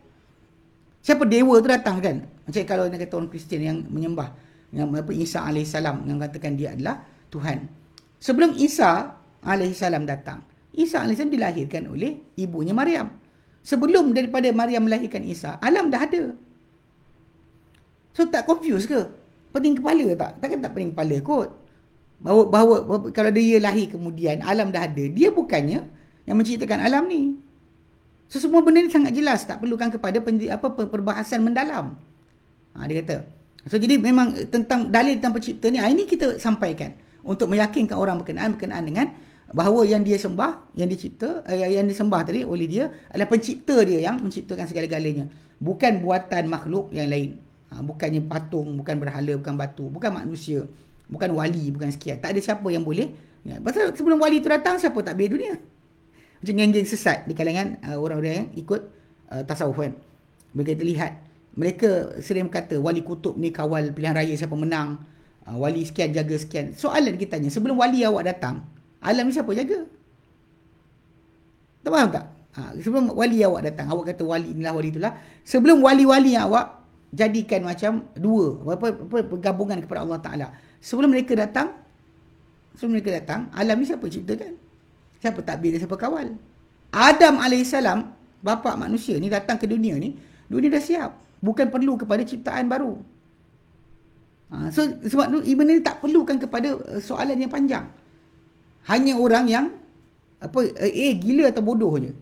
Siapa dewa tu datang kan? Macam kalau nak kata orang Kristian yang menyembah yang apa Isa alaihissalam yang katakan dia adalah Tuhan. Sebelum Isa alaihissalam datang Isa alaihissalam dilahirkan oleh ibunya Maryam sebelum daripada Maryam melahirkan Isa alam dah ada So tak confuse ke? Pening kepala tak? Takkan tak pening kepala kot. Bahawa, bahawa, kalau dia lahir kemudian alam dah ada, dia bukannya yang menciptakan alam ni. So semua benda ni sangat jelas, tak perlukan kepada pen, apa perbahasan mendalam. Ha, dia kata. So jadi memang tentang dalil tentang pencipta ni, ha, ini kita sampaikan untuk meyakinkan orang berkenaan berkenaan dengan bahawa yang dia sembah, yang dicipta, eh, yang disembah tadi oleh dia adalah pencipta dia yang menciptakan segala-galanya. Bukan buatan makhluk yang lain. Ha, bukannya patung, bukan berhala, bukan batu, bukan manusia, bukan wali, bukan sekian. Tak ada siapa yang boleh. Ya, pasal sebelum wali itu datang, siapa tak biar dunia? Macam geng-geng sesat di kalangan uh, orang-orang yang ikut uh, tasawuf kan. Mereka terlihat. Mereka sering berkata, wali kutub ni kawal pilihan raya siapa menang. Uh, wali sekian jaga sekian. Soalan kita tanya, sebelum wali awak datang, alam ni siapa jaga? Tak faham tak? Ha, sebelum wali awak datang, awak kata wali inilah wali itulah. Sebelum wali-wali yang awak jadikan macam dua apa, apa pergabungan kepada Allah Taala. Sebelum mereka datang sebelum mereka datang, alam ni siapa ciptakan? Siapa takbir dan siapa kawal? Adam alaihissalam, bapa manusia ni datang ke dunia ni, dunia dah siap. Bukan perlu kepada ciptaan baru. Ha, so sebab tu ibn ni tak perlukan kepada uh, soalan yang panjang. Hanya orang yang apa eh, eh gila atau bodoh je.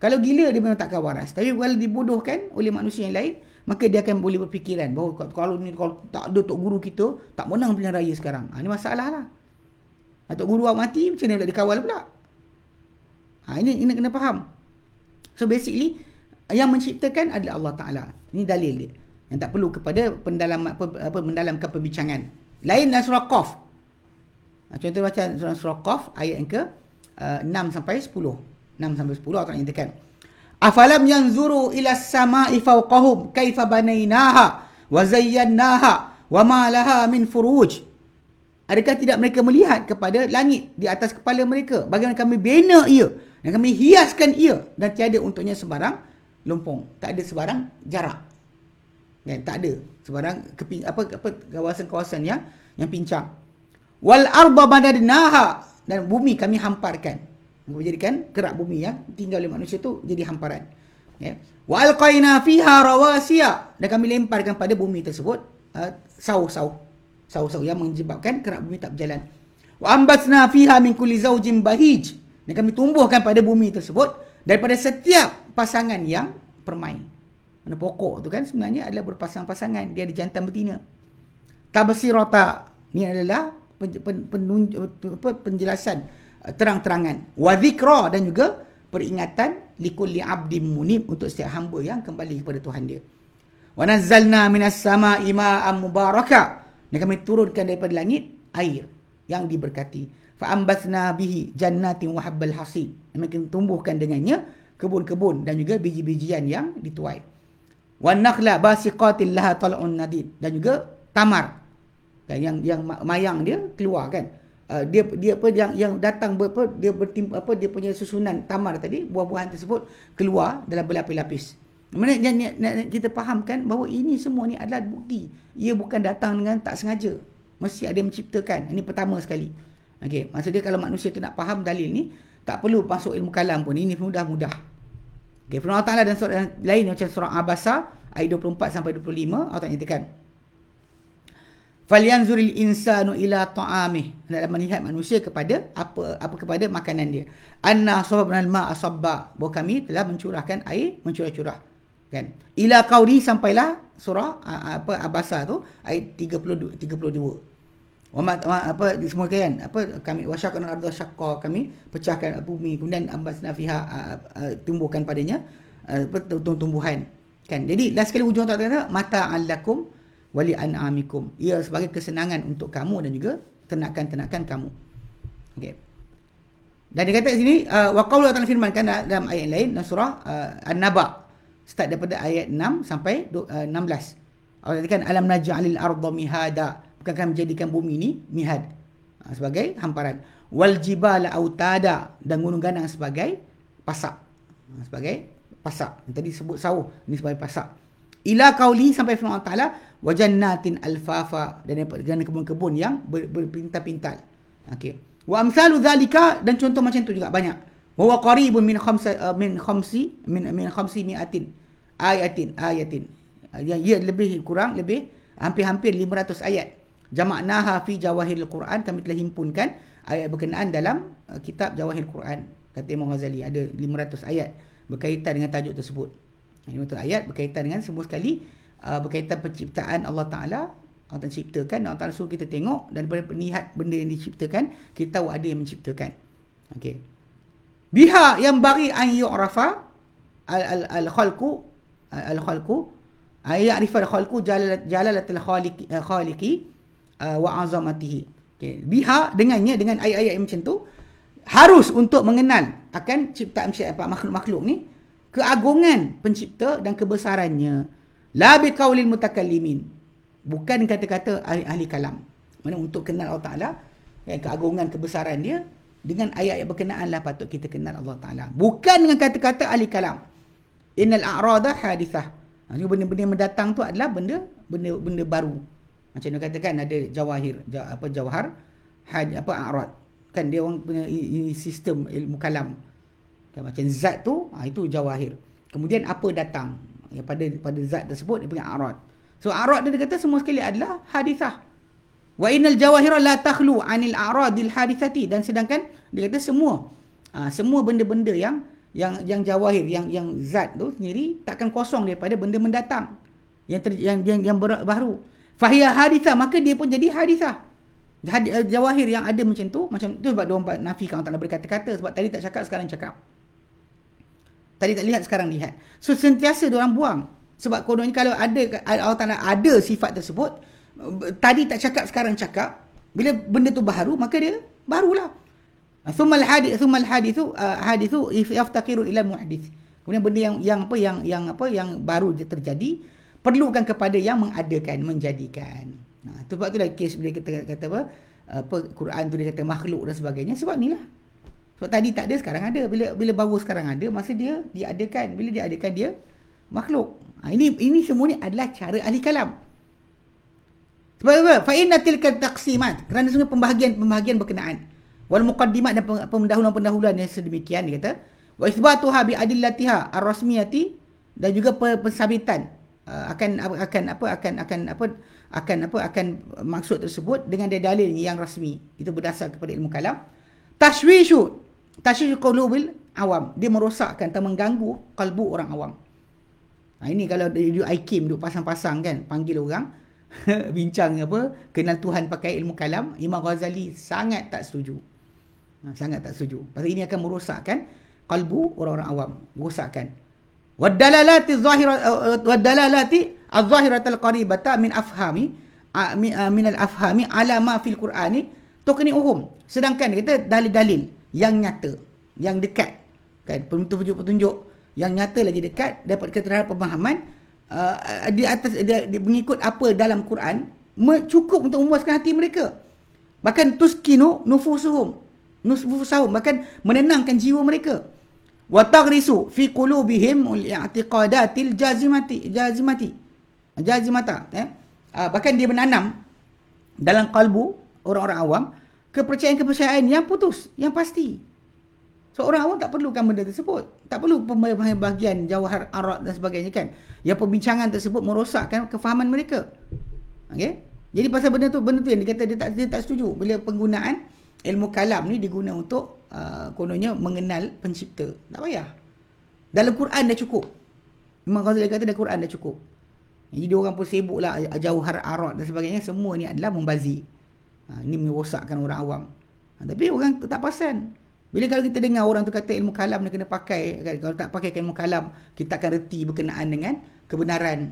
Kalau gila dia memang takkan waras. Tapi kalau dibodohkan oleh manusia yang lain, maka dia akan boleh berfikiran bahawa kalau ni kalau tak ada tok guru kita tak menang pilihan raya sekarang. Ha, ini masalah lah. Ha, tok guru awak mati macam mana nak dikawal pula? Ha, ini ini kena faham. So basically yang menciptakan adalah Allah Ta'ala. Ini dalil dia. Yang tak perlu kepada pendalam apa, apa mendalamkan perbincangan lain ha, contoh baca surah, surah Qaf ayat yang ke uh, 6 sampai 10 6 sampai 10 Allah Ta'ala nyatakan Afalam yanzuru ila samai fawqahum kaifa banainaha wa zayyannaha wa ma laha min furuj. Adakah tidak mereka melihat kepada langit di atas kepala mereka? Bagaimana kami bina ia dan kami hiaskan ia dan tiada untuknya sebarang lompong. Tak ada sebarang jarak. Ya, tak ada sebarang keping, apa apa kawasan-kawasan yang yang pincang. Wal arba badadnaha dan bumi kami hamparkan menjadikan kerak bumi yang tinggal oleh manusia tu jadi hamparan. Ya. Wa alqaina fiha rawasiya dan kami lemparkan pada bumi tersebut uh, sau-sau. Sau-sau yang menyebabkan kerak bumi tak berjalan. Wa ambatna fiha min kulli zawjin bahij. Dan kami tumbuhkan pada bumi tersebut daripada setiap pasangan yang permai. Mana pokok tu kan sebenarnya adalah berpasang-pasangan. Dia ada jantan betina. Tabsirata ni adalah pen, pen, pen, pen, penjelasan Uh, terang-terangan. Wa zikra dan juga peringatan likulli abdim munib untuk setiap hamba yang kembali kepada Tuhan dia. Wa nazzalna minas sama'i ma'an mubaraka. Dan kami turunkan daripada langit air yang diberkati. Fa ambatna bihi jannatin wa habbal hasid. Kami tumbuhkan dengannya kebun-kebun dan juga biji-bijian yang dituai. Wan nakhla basiqatil laha tal'un nadid. Dan juga tamar yang yang mayang dia keluar kan. Uh, dia dia apa yang yang datang apa dia bertim apa dia punya susunan tamar tadi buah-buahan tersebut keluar dalam berlapis-lapis. Mana kita fahamkan bahawa ini semua ni adalah bukti. Ia bukan datang dengan tak sengaja. Mesti ada yang menciptakan. Ini pertama sekali. Okey maksud dia kalau manusia tu nak faham dalil ni tak perlu masuk ilmu kalam pun. Ini mudah-mudah. Okey firman Allah dan surah lain macam surah Abasa ayat 24 sampai 25 Allah Taala nyatakan falyanzuril insanu ila ta'amih. Hendaklah melihat manusia kepada apa apa kepada makanan dia. Anna sababnal ma'a sabba. Bahawa kami telah mencurahkan air mencurah-curah. Kan? Ila qauli sampailah surah apa abasa tu ayat 32 32 wa apa semua kan? Apa kami wasyaqna arda syaqqa. Kami pecahkan bumi kemudian ambasna fiha tumbuhkan padanya apa tumbuhan kan? Jadi last sekali ujung tak kata mata alakum wali an'amikum. Ia sebagai kesenangan untuk kamu dan juga ternakan-ternakan kamu. Okey. Dan dia kata di sini uh, wa qaulu ta'ala firmankan dalam ayat lain dalam surah uh, An-Naba start daripada ayat 6 sampai uh, 16. Allah katakan alam naj'alil arda mihada. Bukankah menjadikan bumi ini mihad uh, sebagai hamparan. Wal jibala autada dan gunung ganang sebagai pasak. Uh, sebagai pasak. Tadi sebut sawah ini sebagai pasak. Ila qauli sampai firman Allah Taala wa jannatin alfafa dan dengan kebun-kebun yang ber, berpintal-pintal. Okey. Wa amsalu zalika dan contoh macam tu juga banyak. Wa qaribun min khamsa uh, min khamsi min min khamsi mi'atin ayatin ayatin. Yang ia lebih kurang lebih hampir-hampir 500 ayat. Jama'naha fi jawahiril Quran kami telah himpunkan ayat berkenaan dalam uh, kitab Jawahir Quran kata Imam Ghazali ada 500 ayat berkaitan dengan tajuk tersebut. 500 ayat berkaitan dengan semua sekali uh, berkaitan penciptaan Allah Ta'ala Allah Ta'ala ciptakan Allah Ta'ala suruh kita tengok dan daripada lihat benda yang diciptakan kita tahu ada yang menciptakan okay. biha yang bagi an yu'rafa al-khalqu al-khalqu ayat arifah al-khalqu jalalatul khaliqi khaliqi uh, wa azamatihi okay. biha dengannya dengan ayat-ayat yang macam tu harus untuk mengenal akan ciptaan makhluk-makhluk ni keagungan pencipta dan kebesarannya La bi qaulil mutakallimin. Bukan kata-kata ahli, ahli kalam. Mana untuk kenal Allah Taala, ya, keagungan kebesaran dia dengan ayat-ayat berkenaan lah patut kita kenal Allah Taala. Bukan dengan kata-kata ahli kalam. Innal a'rada hadithah. Ha, benda-benda yang mendatang tu adalah benda benda benda baru. Macam dia katakan ada jawahir, apa jawahar, had, apa a'rad. Kan dia orang punya ini sistem ilmu kalam. Kan, macam zat tu, ha, itu jawahir. Kemudian apa datang? Ya, pada pada zat tersebut dia punya arad. So arad dia kata semua sekali adalah hadisah. Wa innal jawahira la takhlu anil a'radil hadithati dan sedangkan dia kata semua ha, semua benda-benda yang yang yang jawahir yang yang zat tu sendiri takkan kosong daripada benda mendatang yang ter, yang yang, yang baru. Fahiya hadithah maka dia pun jadi hadithah. Had, uh, jawahir yang ada macam tu macam tu sebab dia orang nafi kalau tak nak berkata-kata sebab tadi tak cakap sekarang cakap. Tadi tak lihat, sekarang lihat. So, sentiasa orang buang. Sebab kononnya kalau ada Allah Ta'ala ada sifat tersebut, tadi tak cakap, sekarang cakap, bila benda tu baru, maka dia barulah. Thumal hadith, thumal hadith tu, uh, hadith tu, yaftakiru ila muhdith. Kemudian benda yang yang apa yang yang apa yang baru terjadi perlukan kepada yang mengadakan menjadikan. Nah, sebab itulah kes bila kita kata apa apa Quran tu dia kata makhluk dan sebagainya sebab inilah sebab tadi tak ada, sekarang ada. Bila bila baru sekarang ada, masa dia diadakan. Bila dia adakan dia, makhluk. Ha, ini ini semua ni adalah cara ahli kalam. Sebab apa? Fa'inna tilka taqsimat. Kerana semua pembahagian-pembahagian berkenaan. Wal muqaddimat dan pendahuluan-pendahuluan yang sedemikian, dia kata. Wa isbatuha bi adillatiha ar-rasmiyati dan juga pensabitan uh, akan akan apa akan akan apa akan apa akan maksud tersebut dengan dalil yang rasmi itu berdasar kepada ilmu kalam tashwishu Tashish qulubil awam. Dia merosakkan atau mengganggu kalbu orang awam. Ha, ini kalau duduk IKIM, duduk pasang-pasang kan, panggil orang, bincang apa, kenal Tuhan pakai ilmu kalam, Imam Ghazali sangat tak setuju. Ha, sangat tak setuju. Pasal ini akan merosakkan kalbu orang-orang awam. Merosakkan. Wadalalati zahira wadalalati az-zahiratul qaribata min afhami min al-afhami ala ma fil Qur'ani tuqni'uhum. Sedangkan kita dalil-dalil yang nyata, yang dekat. Kan? Petunjuk-petunjuk yang nyata lagi dekat dapat terhadap pemahaman uh, di atas dia, dia mengikut apa dalam Quran cukup untuk memuaskan hati mereka bahkan tuskinu nufusuhum nufusahum bahkan menenangkan jiwa mereka wa taghrisu fi qulubihim al-i'tiqadatil jazimati jazimati jazimata eh? uh, bahkan dia menanam dalam kalbu orang-orang awam kepercayaan-kepercayaan yang putus yang pasti So orang awam tak perlukan benda tersebut. Tak perlu pembahagian jawahar arat dan sebagainya kan. Yang perbincangan tersebut merosakkan kefahaman mereka. Okay. Jadi pasal benda tu, benda tu yang dia kata dia tak, dia tak setuju. Bila penggunaan ilmu kalam ni diguna untuk uh, kononnya mengenal pencipta. Tak payah. Dalam Quran dah cukup. Imam Ghazali kata dalam Quran dah cukup. Jadi orang pun sibuk lah jauhar arat dan sebagainya. Semua ni adalah membazir. Ha, ini merosakkan orang awam. Ha, tapi orang tak pasan. Bila kalau kita dengar orang tu kata ilmu kalam ni kena pakai, kan? kalau tak pakai ilmu kalam, kita akan reti berkenaan dengan kebenaran.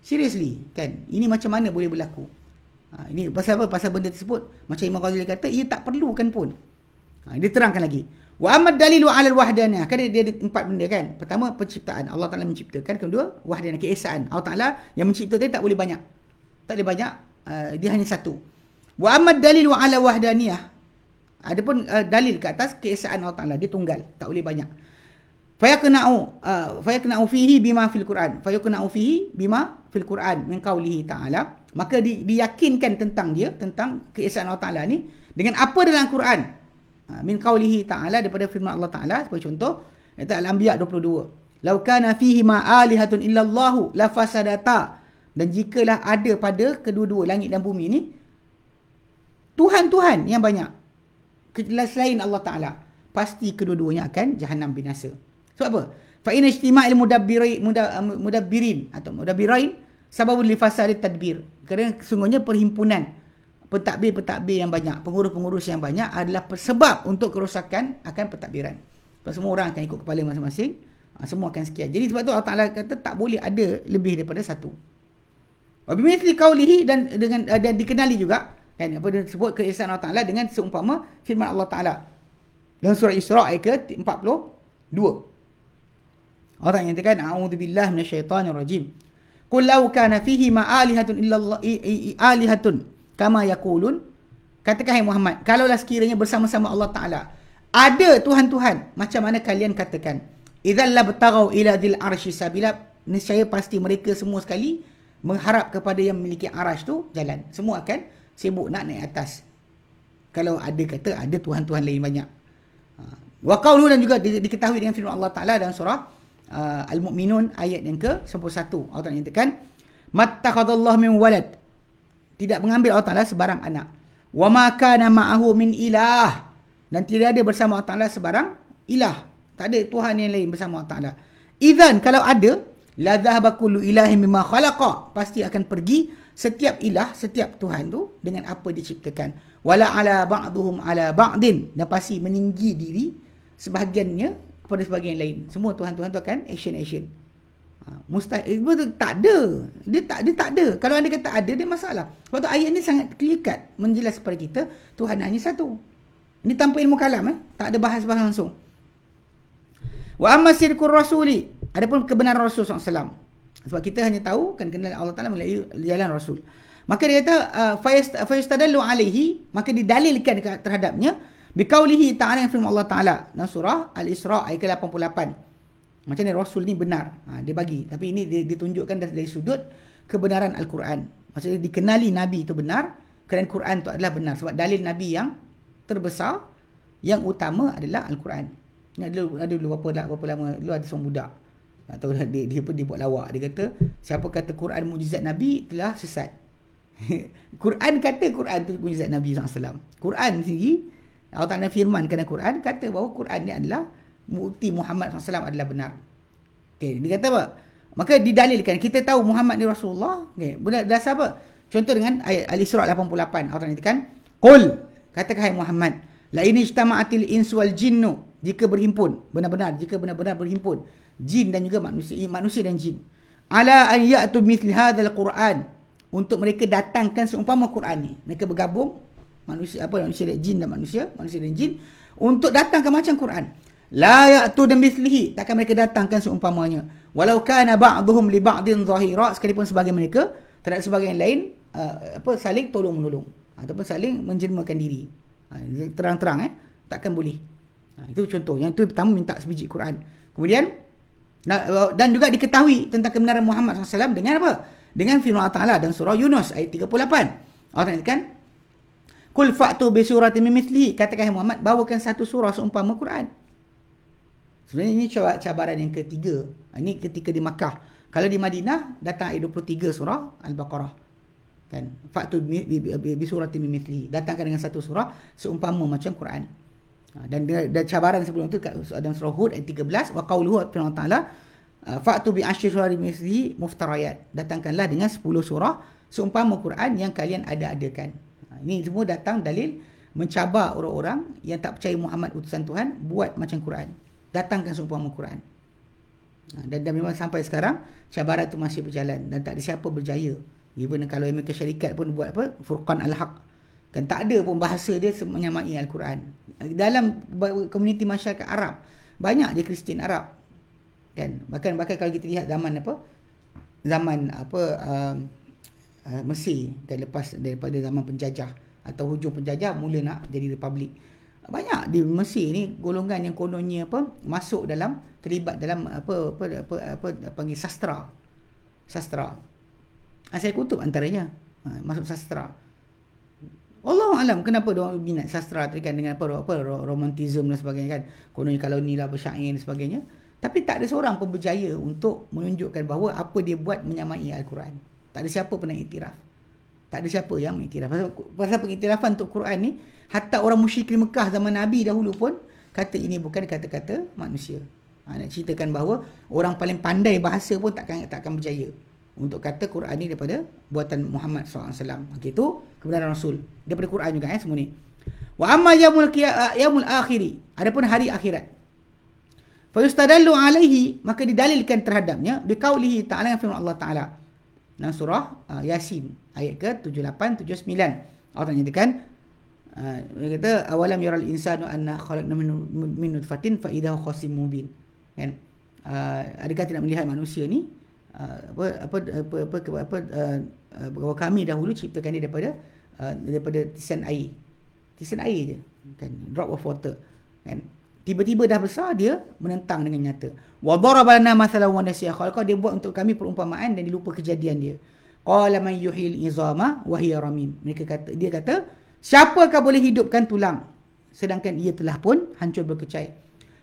Seriously, kan? Ini macam mana boleh berlaku? Ha, ini pasal apa? Pasal benda tersebut. Macam Imam Ghazali kata, ia tak perlukan pun. Ha, dia terangkan lagi. Wa amad dalilu ala wahdaniyah. Kan dia, dia, ada empat benda kan? Pertama, penciptaan. Allah Ta'ala menciptakan. Kedua, wahdaniyah, keesaan. Allah Ta'ala yang mencipta tadi tak boleh banyak. Tak boleh banyak. Uh, dia hanya satu. Wa amad dalilu ala wahdaniyah. Ada pun uh, dalil ke atas keesaan Allah Taala dia tunggal, tak boleh banyak. Fa yakna'u uh, fa yakna'u fihi bima fil Quran. Fa yakna'u fihi bima fil Quran min qaulihi ta'ala. Maka di, diyakinkan tentang dia, tentang keesaan Allah Taala ni dengan apa dalam Quran. Uh, min qaulihi ta'ala daripada firman Allah Taala sebagai contoh ayat Al-Anbiya 22. Lau kana fihi ma alihatun illallah la fasadata. Dan jikalah ada pada kedua-dua langit dan bumi ni Tuhan-Tuhan yang banyak selain Allah Taala pasti kedua-duanya akan jahanam binasa. Sebab apa? Fa inna ijtima'il mudabbirin mudabbirin atau mudabbirain sababun fasadit tadbir. Kerana sungguhnya perhimpunan pentadbir-pentadbir yang banyak, pengurus-pengurus yang banyak adalah sebab untuk kerosakan akan pentadbiran. Sebab semua orang akan ikut kepala masing-masing, ha, semua akan sekian. Jadi sebab tu Allah Taala kata tak boleh ada lebih daripada satu. Wa bimithli qawlihi dan dengan dan dikenali juga kan? Apa dia sebut keesaan Allah Taala dengan seumpama firman Allah Taala. Dalam surah Isra ayat ke 42 Allah nyatakan a'udzubillahi minasyaitonir rajim qul law kana fihi ma alihatun illallah alihatun kama yaqulun. Katakan hai Muhammad kalaulah sekiranya bersama-sama Allah Taala ada tuhan-tuhan macam mana kalian katakan? Idzal labtaghu ila dzil arsy sabila. Niscaya pasti mereka semua sekali mengharap kepada yang memiliki arash tu jalan. Semua akan sibuk nak naik atas. Kalau ada kata ada tuhan-tuhan lain banyak. Ha. Wa qawlu dan juga diketahui dengan firman Allah Taala dalam surah uh, Al-Mu'minun ayat yang ke-11. Allah Taala nyatakan mattakhadallahu min walad. Tidak mengambil Allah Taala sebarang anak. Wa ma kana ma'ahu min ilah. Dan tidak ada bersama Allah Taala sebarang ilah. Tak ada tuhan yang lain bersama Allah Taala. Idzan kalau ada la dhahaba kullu ilahin mimma khalaqa pasti akan pergi setiap ilah, setiap Tuhan tu dengan apa diciptakan. Wala ala ba'duhum ala ba'din. Dan pasti meninggi diri sebahagiannya kepada sebahagian lain. Semua Tuhan-Tuhan tu akan action-action. Ha, mustahil. Itu tak ada. Dia tak, dia tak ada. Kalau anda kata ada, dia masalah. Sebab tu ayat ni sangat clear cut. Menjelas kepada kita, Tuhan hanya satu. Ini tanpa ilmu kalam. Eh? Tak ada bahas-bahas langsung. Wa amma sirkur rasuli. Adapun kebenaran Rasul SAW. Sebab kita hanya tahu kan kenal Allah Taala melalui jalan Rasul. Maka dia kata uh, fayastadallu alaihi maka didalilkan terhadapnya biqaulihi ta'ala yang firman Allah Taala dalam surah Al-Isra ayat ke-88. Macam ni Rasul ni benar. Ha, dia bagi. Tapi ini ditunjukkan dari sudut kebenaran Al-Quran. Maksudnya dikenali Nabi itu benar. Kerana Quran itu adalah benar. Sebab dalil Nabi yang terbesar, yang utama adalah Al-Quran. Ini ada ada berapa, berapa lama. Dulu ada seorang budak atau dia, dia pun dia buat lawak. Dia kata siapa kata Quran mujizat nabi telah sesat. Quran kata Quran tu mujizat nabi SAW Quran sendiri Allah Ta'ala firman kena Quran kata bahawa Quran ni adalah bukti Muhammad SAW adalah benar. Okay, dia kata apa? Maka didalilkan kita tahu Muhammad ni Rasulullah. Okay, dasar apa? Contoh dengan ayat Al-Isra' 88 Allah Ta'ala katakan Qul katakan hai Muhammad la ini ijtama'atil insu wal jinnu jika berhimpun benar-benar jika benar-benar berhimpun jin dan juga manusia manusia dan jin. Ala an ya'tu mithli hadzal quran. Untuk mereka datangkan seumpama Quran ni. Mereka bergabung manusia apa manusia dan jin dan manusia manusia dan jin untuk datangkan macam Quran. La ya'tu dan mithlihi. Takkan mereka datangkan seumpamanya. Walau kana ba'dhum li ba'din zahira sekalipun sebagian mereka terhadap sebagian lain uh, apa saling tolong menolong. Ataupun saling menjelmakan diri. Ha, terang-terang eh. Takkan boleh. Ha, itu contoh. Yang itu pertama minta sebiji Quran. Kemudian dan juga diketahui tentang kebenaran Muhammad SAW dengan apa dengan firman Allah Taala dalam surah Yunus ayat 38 Allah katakan Kul fa'tu bi suratin mimithlihi katakan Muhammad bawakan satu surah seumpama Quran Sebenarnya ini cabaran yang ketiga. Ini ketika di Makkah. Kalau di Madinah, datang ayat 23 surah Al-Baqarah. Kan? Faktu bi surati mimithli. Datangkan dengan satu surah seumpama macam Quran. Ha, dan, dan cabaran sebelum itu dalam surah Hud ayat 13. Wa qawluhu Allah Ta'ala. Ha, faktu bi asyir surah mimithli muftarayat. Datangkanlah dengan 10 surah seumpama Quran yang kalian ada-adakan. Ha, ini semua datang dalil mencabar orang-orang yang tak percaya Muhammad utusan Tuhan buat macam Quran datangkan seumpama Quran. Ha, dan, dan memang sampai sekarang cabaran itu masih berjalan dan tak ada siapa berjaya. Even kalau Amerika Syarikat pun buat apa? Furqan Al-Haq. Kan tak ada pun bahasa dia menyamai Al-Quran. Dalam komuniti masyarakat Arab, banyak dia Kristian Arab. Kan? Bahkan bahkan kalau kita lihat zaman apa? Zaman apa uh, uh, Mesir kan lepas daripada zaman penjajah atau hujung penjajah mula nak jadi republik banyak di Mesir ni golongan yang kononnya apa masuk dalam terlibat dalam apa apa apa apa, apa panggil sastra sastra asal kutub antaranya ha, masuk sastra Allah alam. Kenapa dia minat sastra terikat dengan apa apa romantisme dan sebagainya kan? Kononnya kalau ni lah bersyair dan sebagainya. Tapi tak ada seorang pun berjaya untuk menunjukkan bahawa apa dia buat menyamai Al-Quran. Tak ada siapa pernah iktiraf. Tak ada siapa yang mengiktiraf. Pasal, pasal pengiktirafan untuk Quran ni Hatta orang musyrik di Mekah zaman Nabi dahulu pun kata ini bukan kata-kata manusia. Ha, nak ceritakan bahawa orang paling pandai bahasa pun takkan takkan berjaya untuk kata Quran ini daripada buatan Muhammad SAW. Okey itu kebenaran Rasul. Daripada Quran juga eh semua ni. Wa amma yaumul yaumul akhiri. Adapun hari akhirat. Fa yustadallu alaihi maka didalilkan terhadapnya bi qaulihi ta'ala firman Allah Taala. Dalam surah uh, Yasin ayat ke 78 79. Allah nyatakan Ha, dia kata awalam yaral insanu anna khalaqna min nutfatin fa idha khasim mubin. Kan? Uh, adakah tidak melihat manusia ni apa apa apa apa, apa, apa uh, bahawa kami dahulu ciptakan dia daripada uh, daripada tisan air. Tisan air je. Kan? Drop of water. Kan? Tiba-tiba dah besar dia menentang dengan nyata. Wa daraba lana masalan wa nasiya khalaqa dia buat untuk kami perumpamaan dan dilupa kejadian dia. Qala man yuhil izama wa hiya ramim. Mereka kata dia kata Siapakah boleh hidupkan tulang sedangkan ia telah pun hancur berkecai.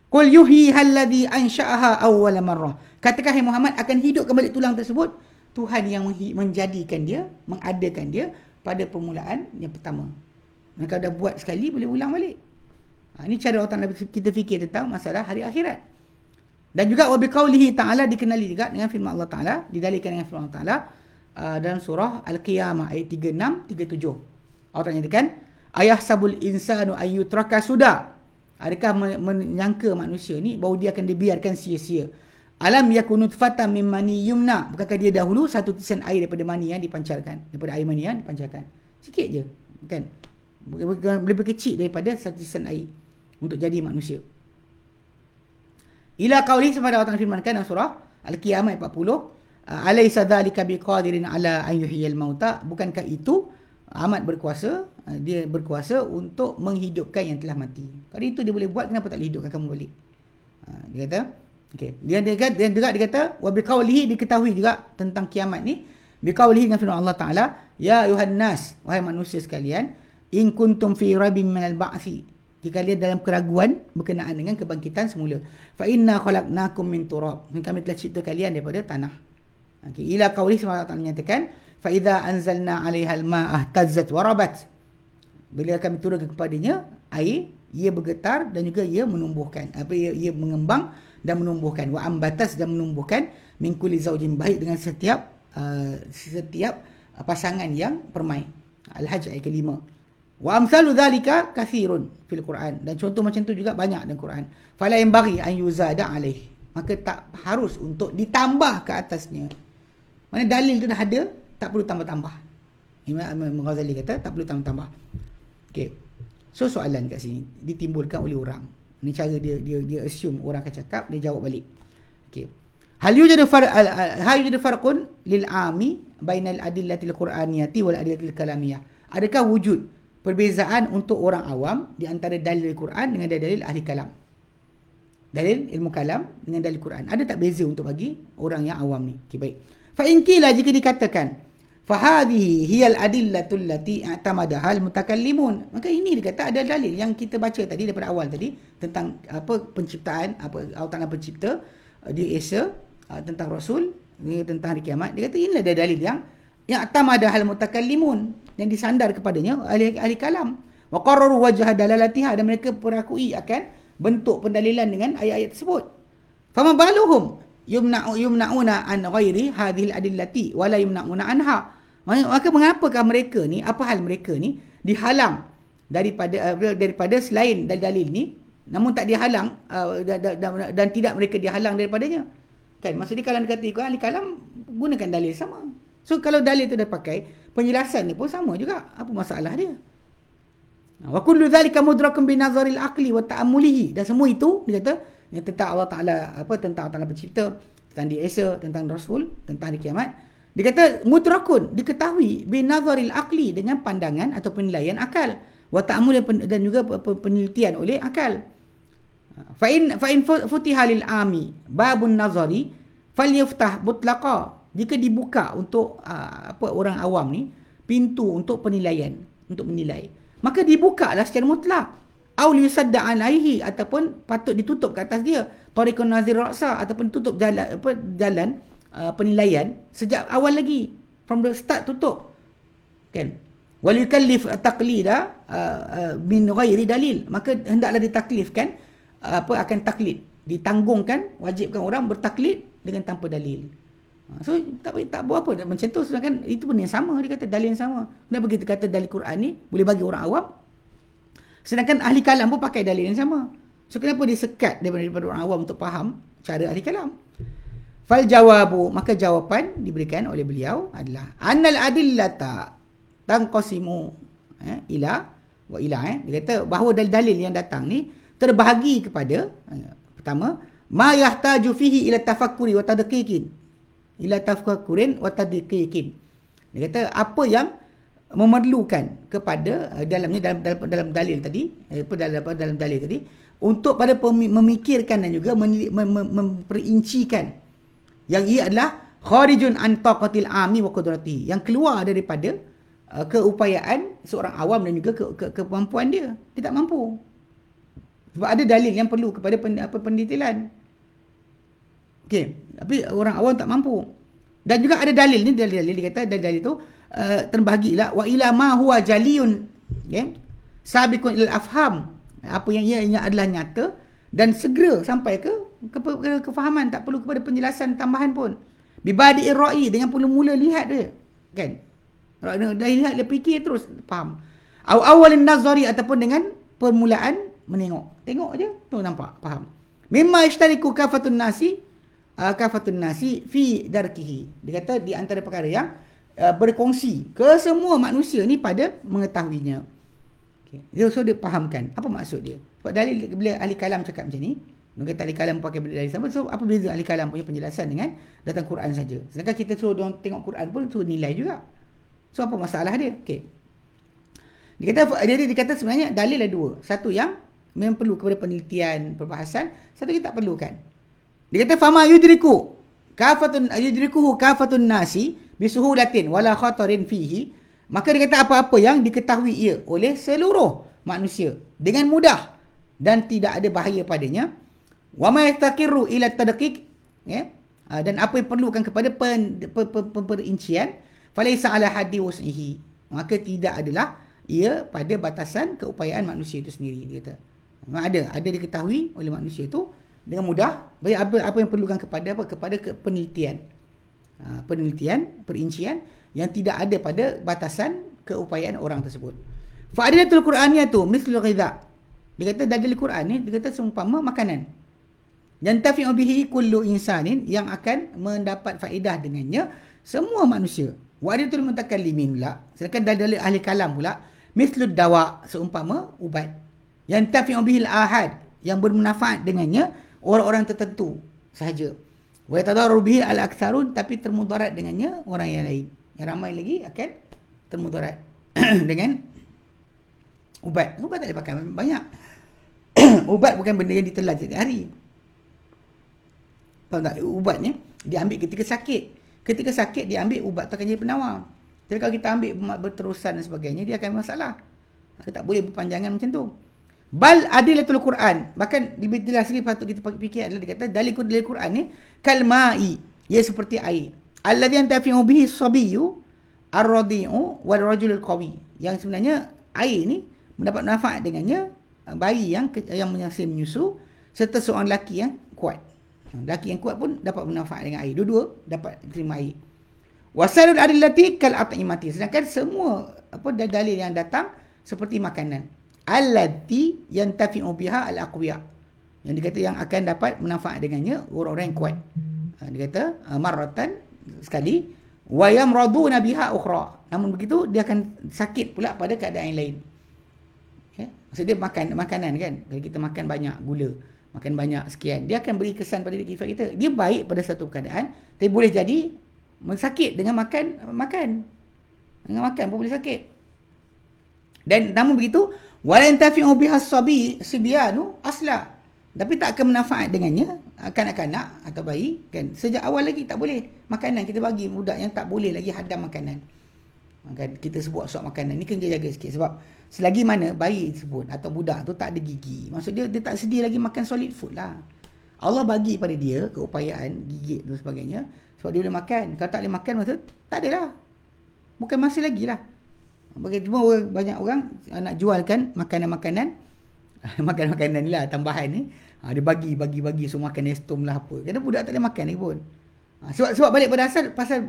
Qul yuhyi alladhi ansha'aha awwal marrah. Katakan hai Muhammad akan hidup kembali tulang tersebut Tuhan yang menjadikan dia, mengadakan dia pada permulaan yang pertama. Mereka dah buat sekali boleh ulang balik. Ha, ini cara orang kita fikir tentang masalah hari akhirat. Dan juga wa biqaulihi ta'ala dikenali juga dengan firman Allah Ta'ala, didalikan dengan firman Allah Ta'ala uh, dalam surah Al-Qiyamah ayat 36 37. Allah nyatakan ayah sabul insanu ayyutraka sudah adakah menyangka manusia ni bahawa dia akan dibiarkan sia-sia? Alam yakunut fata min mani yumna. Bukankah dia dahulu satu tisian air daripada mani yang dipancarkan? Daripada air mani yang dipancarkan? Sikit je kan? Lebih kecil daripada satu tisian air untuk jadi manusia. Ila qauli sebab Allah firmankan dalam surah al-qiyamah 40 alaysa dzalika biqadirin ala an yuhyil mauta. Bukankah itu amat berkuasa uh, dia berkuasa untuk menghidupkan yang telah mati. Kalau itu dia boleh buat kenapa tak hidupkan kamu balik? Uh, dia kata okey. Dia dia dia juga dia kata wa biqaulihi diketahui juga tentang kiamat ni. Biqaulihi dengan firman Allah taala ya ayuhan nas wahai manusia sekalian in kuntum fi rabbin minal ba'thi jika kalian dalam keraguan berkenaan dengan kebangkitan semula. Fa inna khalaqnakum min turab. Kami telah cipta kalian daripada tanah. Okey ila qauli Allah taala Faida anzalna 'alaiha al-ma'a ihtazzat wa rabat. Bila kami turun kepadanya air ia bergetar dan juga ia menumbuhkan. Apa ia, ia mengembang dan menumbuhkan. Wa ambatas dan menumbuhkan. Min kulli baik dengan setiap uh, setiap uh, pasangan yang permai al-hajj ayat kelima. Wa amsalu dhalika kathirun fil quran. Dan contoh macam tu juga banyak dalam quran. Fala yang bagi an yuzada alaih. maka tak harus untuk ditambah ke atasnya. Mana dalil tu dah ada? Tak perlu tambah-tambah. Imam Ghazali kata tak perlu tambah-tambah. Okey. So soalan kat sini ditimbulkan oleh orang. Ini cara dia dia dia assume orang akan cakap, dia jawab balik. Okey. hal yujadu far hal yujadu farqun lil ami bainal adillatil qur'aniyati wal adillatil kalamiyah adakah wujud perbezaan untuk orang awam di antara dalil Quran dengan dalil ahli kalam dalil ilmu kalam dengan dalil Quran ada tak beza untuk bagi orang yang awam ni okey baik fa in jika dikatakan Fahadihi hiyal adillatul lati i'tamada hal mutakallimun. Maka ini dia kata ada dalil yang kita baca tadi daripada awal tadi tentang apa penciptaan, apa Taala pencipta uh, di Esa uh, tentang Rasul, tentang hari kiamat. Dia kata ini ada dalil yang yang i'tamada hal mutakallimun yang disandar kepadanya ahli ahli kalam. Wa qarraru wajha dalalatiha dan mereka perakui akan bentuk pendalilan dengan ayat-ayat tersebut. Fama baluhum yumna'u yumna'una an ghairi hadhihi al-adillati wa la yumna'una anha. Maka mengapakah mereka ni, apa hal mereka ni dihalang daripada uh, daripada selain dalil-dalil ni namun tak dihalang uh, dan, dan, dan tidak mereka dihalang daripadanya. Kan maksudnya kalau kata ikut ahli kalam gunakan dalil sama. So kalau dalil tu dah pakai, penjelasan ni pun sama juga. Apa masalah dia? Wa kullu dhalika mudrakun bi nazaril aqli wa ta'ammulihi. Dan semua itu dia kata yang tentang Allah Taala apa tentang Allah Taala pencipta, tentang dia Esa, tentang Rasul, tentang hari kiamat dia kata mutrakun diketahui bin nazaril akli dengan pandangan atau penilaian akal wa ta'amul dan juga penelitian oleh akal. Fa in fa in futiha lil ami babun nazari falyaftah mutlaqa. Jika dibuka untuk apa orang awam ni pintu untuk penilaian, untuk menilai. Maka dibuka lah secara mutlak. Aw yusadda alaihi ataupun patut ditutup ke atas dia. Tariqun nazir ra'sa ataupun tutup jalan apa jalan uh, penilaian sejak awal lagi from the start tutup kan? Wal yukallif taqlida uh, uh, min ghairi dalil. Maka hendaklah ditaklifkan uh, apa akan taklid. Ditanggungkan wajibkan orang bertaklid dengan tanpa dalil. So tak tak buat apa. Macam tu sedangkan itu pun yang sama dia kata dalil yang sama. Kenapa kita kata dalil Quran ni? Boleh bagi orang awam. Sedangkan ahli kalam pun pakai dalil yang sama. So kenapa disekat daripada, daripada orang awam untuk faham cara ahli kalam Fal jawabu maka jawapan diberikan oleh beliau adalah annal adillata tanqasimu eh, ila wa ila eh. Dia kata bahawa dalil-dalil yang datang ni terbahagi kepada eh, pertama ma yahtaju fihi ila tafakkuri wa tadqiqin. Ila tafakkurin wa tadqiqin. Dia kata apa yang memerlukan kepada uh, dalamnya dalam, dalam dalam dalil tadi eh, dalam dalam dalil tadi untuk pada memikirkan dan juga memperincikan yang ia adalah kharijun an taqatil ami wa qudrati yang keluar daripada uh, keupayaan seorang awam dan juga ke, ke, kemampuan dia. Tidak mampu. Sebab ada dalil yang perlu kepada pen, apa pendetilan okey tapi orang awam tak mampu. Dan juga ada dalil ni dalil-dalil dia kata dalil itu uh, terbahagilah. Wa ila ma huwa jaliyun okey sabiqun ilal afham. Apa yang ia adalah nyata dan segera sampai ke ke, ke kefahaman tak perlu kepada penjelasan tambahan pun. Bibadi ra'i dengan pula mula lihat dia kan? Dah lihat dia fikir terus faham? Aw awalin nazari ataupun dengan permulaan menengok. Tengok aja tu nampak faham? Mimma ishtariku kafatun nasi uh, kafatun nasi fi darkihi. Dia kata di antara perkara yang uh, berkongsi ke semua manusia ni pada mengetahuinya. Okey. So dia fahamkan. Apa maksud dia? Sebab dalil bila ahli kalam cakap macam ni Mungkin ahli kalam pakai benda dari sama. So apa beza ahli kalam punya penjelasan dengan datang Quran saja. Sedangkan kita suruh dia tengok Quran pun suruh nilai juga. So apa masalah dia? Okey. Dia kata dia, dia kata sebenarnya dalil ada dua. Satu yang memang perlu kepada penelitian, perbahasan, satu yang tak perlukan. Dia kata fama yudriku kafatun yudrikuhu kafatun nasi bisuhulatin wala khatarin fihi. Maka dia kata apa-apa yang diketahui ia oleh seluruh manusia dengan mudah dan tidak ada bahaya padanya wa ma yastaqiru ila tadqiq ya? Ha, dan apa yang perlukan kepada pen, perincian falaisa ala haddi wasihi maka tidak adalah ia pada batasan keupayaan manusia itu sendiri dia kata. Memang ada ada diketahui oleh manusia itu dengan mudah. Baik apa apa yang perlukan kepada apa? Kepada ke penelitian. Ha, penelitian perincian yang tidak ada pada batasan keupayaan orang tersebut. Fa adilatul qur'aniyah tu mislu ghidha dia kata dalil Quran ni dia kata seumpama makanan dan tafi'u bihi kullu insanin yang akan mendapat faedah dengannya semua manusia. Waditul mutakallimin pula. Sedangkan dalil ahli kalam pula. Mislud dawa seumpama ubat. Yang tafi'u bihi ahad yang bermanfaat dengannya orang-orang tertentu sahaja. Wa yatadarru bihi al-aktsarun tapi termudarat dengannya orang yang lain. Yang ramai lagi akan termudarat dengan ubat. Ubat tak boleh pakai banyak. ubat bukan benda yang ditelan setiap hari. Faham tak? Ubatnya dia ambil ketika sakit. Ketika sakit dia ambil ubat tu akan jadi penawar. Jadi kalau kita ambil berterusan dan sebagainya dia akan masalah. Kita tak boleh berpanjangan macam tu. Bal adilatul Quran. Bahkan jelas lagi patut kita fikir adalah dia kata dalil Quran ni kalma'i. Ia seperti air. Alladhi antafi'u bihi sabiyyu ar-radi'u wal rajulul qawi. Yang sebenarnya air ni mendapat manfaat dengannya bayi yang yang menyusu serta seorang lelaki yang kuat. Lelaki yang kuat pun dapat manfaat dengan air. Dua-dua dapat terima air. Wasalul adillati kal at'imati. Sedangkan semua apa dalil yang datang seperti makanan allati yantafi'u biha al-aqwiya. Yang dikata yang akan dapat manfaat dengannya orang-orang yang kuat. Ha, dia kata ha, marratan sekali wa yamraduna biha ukhra. Namun begitu dia akan sakit pula pada keadaan yang lain. Okay? Maksud dia makan makanan kan. Kalau kita makan banyak gula, makan banyak sekian, dia akan beri kesan pada diri kita. Dia baik pada satu keadaan, tapi boleh jadi sakit dengan makan makan. Dengan makan pun boleh sakit. Dan namun begitu, Walan tafi'u biha sabi sibyanu asla. Tapi tak akan manfaat dengannya kanak-kanak atau bayi kan. Sejak awal lagi tak boleh makanan kita bagi budak yang tak boleh lagi hadam makanan. Kan kita sebut suap makanan ni kena jaga sikit sebab selagi mana bayi tersebut atau budak tu tak ada gigi. Maksud dia dia tak sedia lagi makan solid food lah. Allah bagi pada dia keupayaan gigit dan sebagainya sebab dia boleh makan. Kalau tak boleh makan maksud tak adalah. Bukan masih lagi lah. Cuma orang, banyak orang nak jualkan makanan-makanan makanan-makanan ni lah tambahan ni. Ha, dia bagi bagi bagi semua so makan estom lah apa. Kerana budak tak boleh makan ni pun. Ha, sebab sebab balik pada asal pasal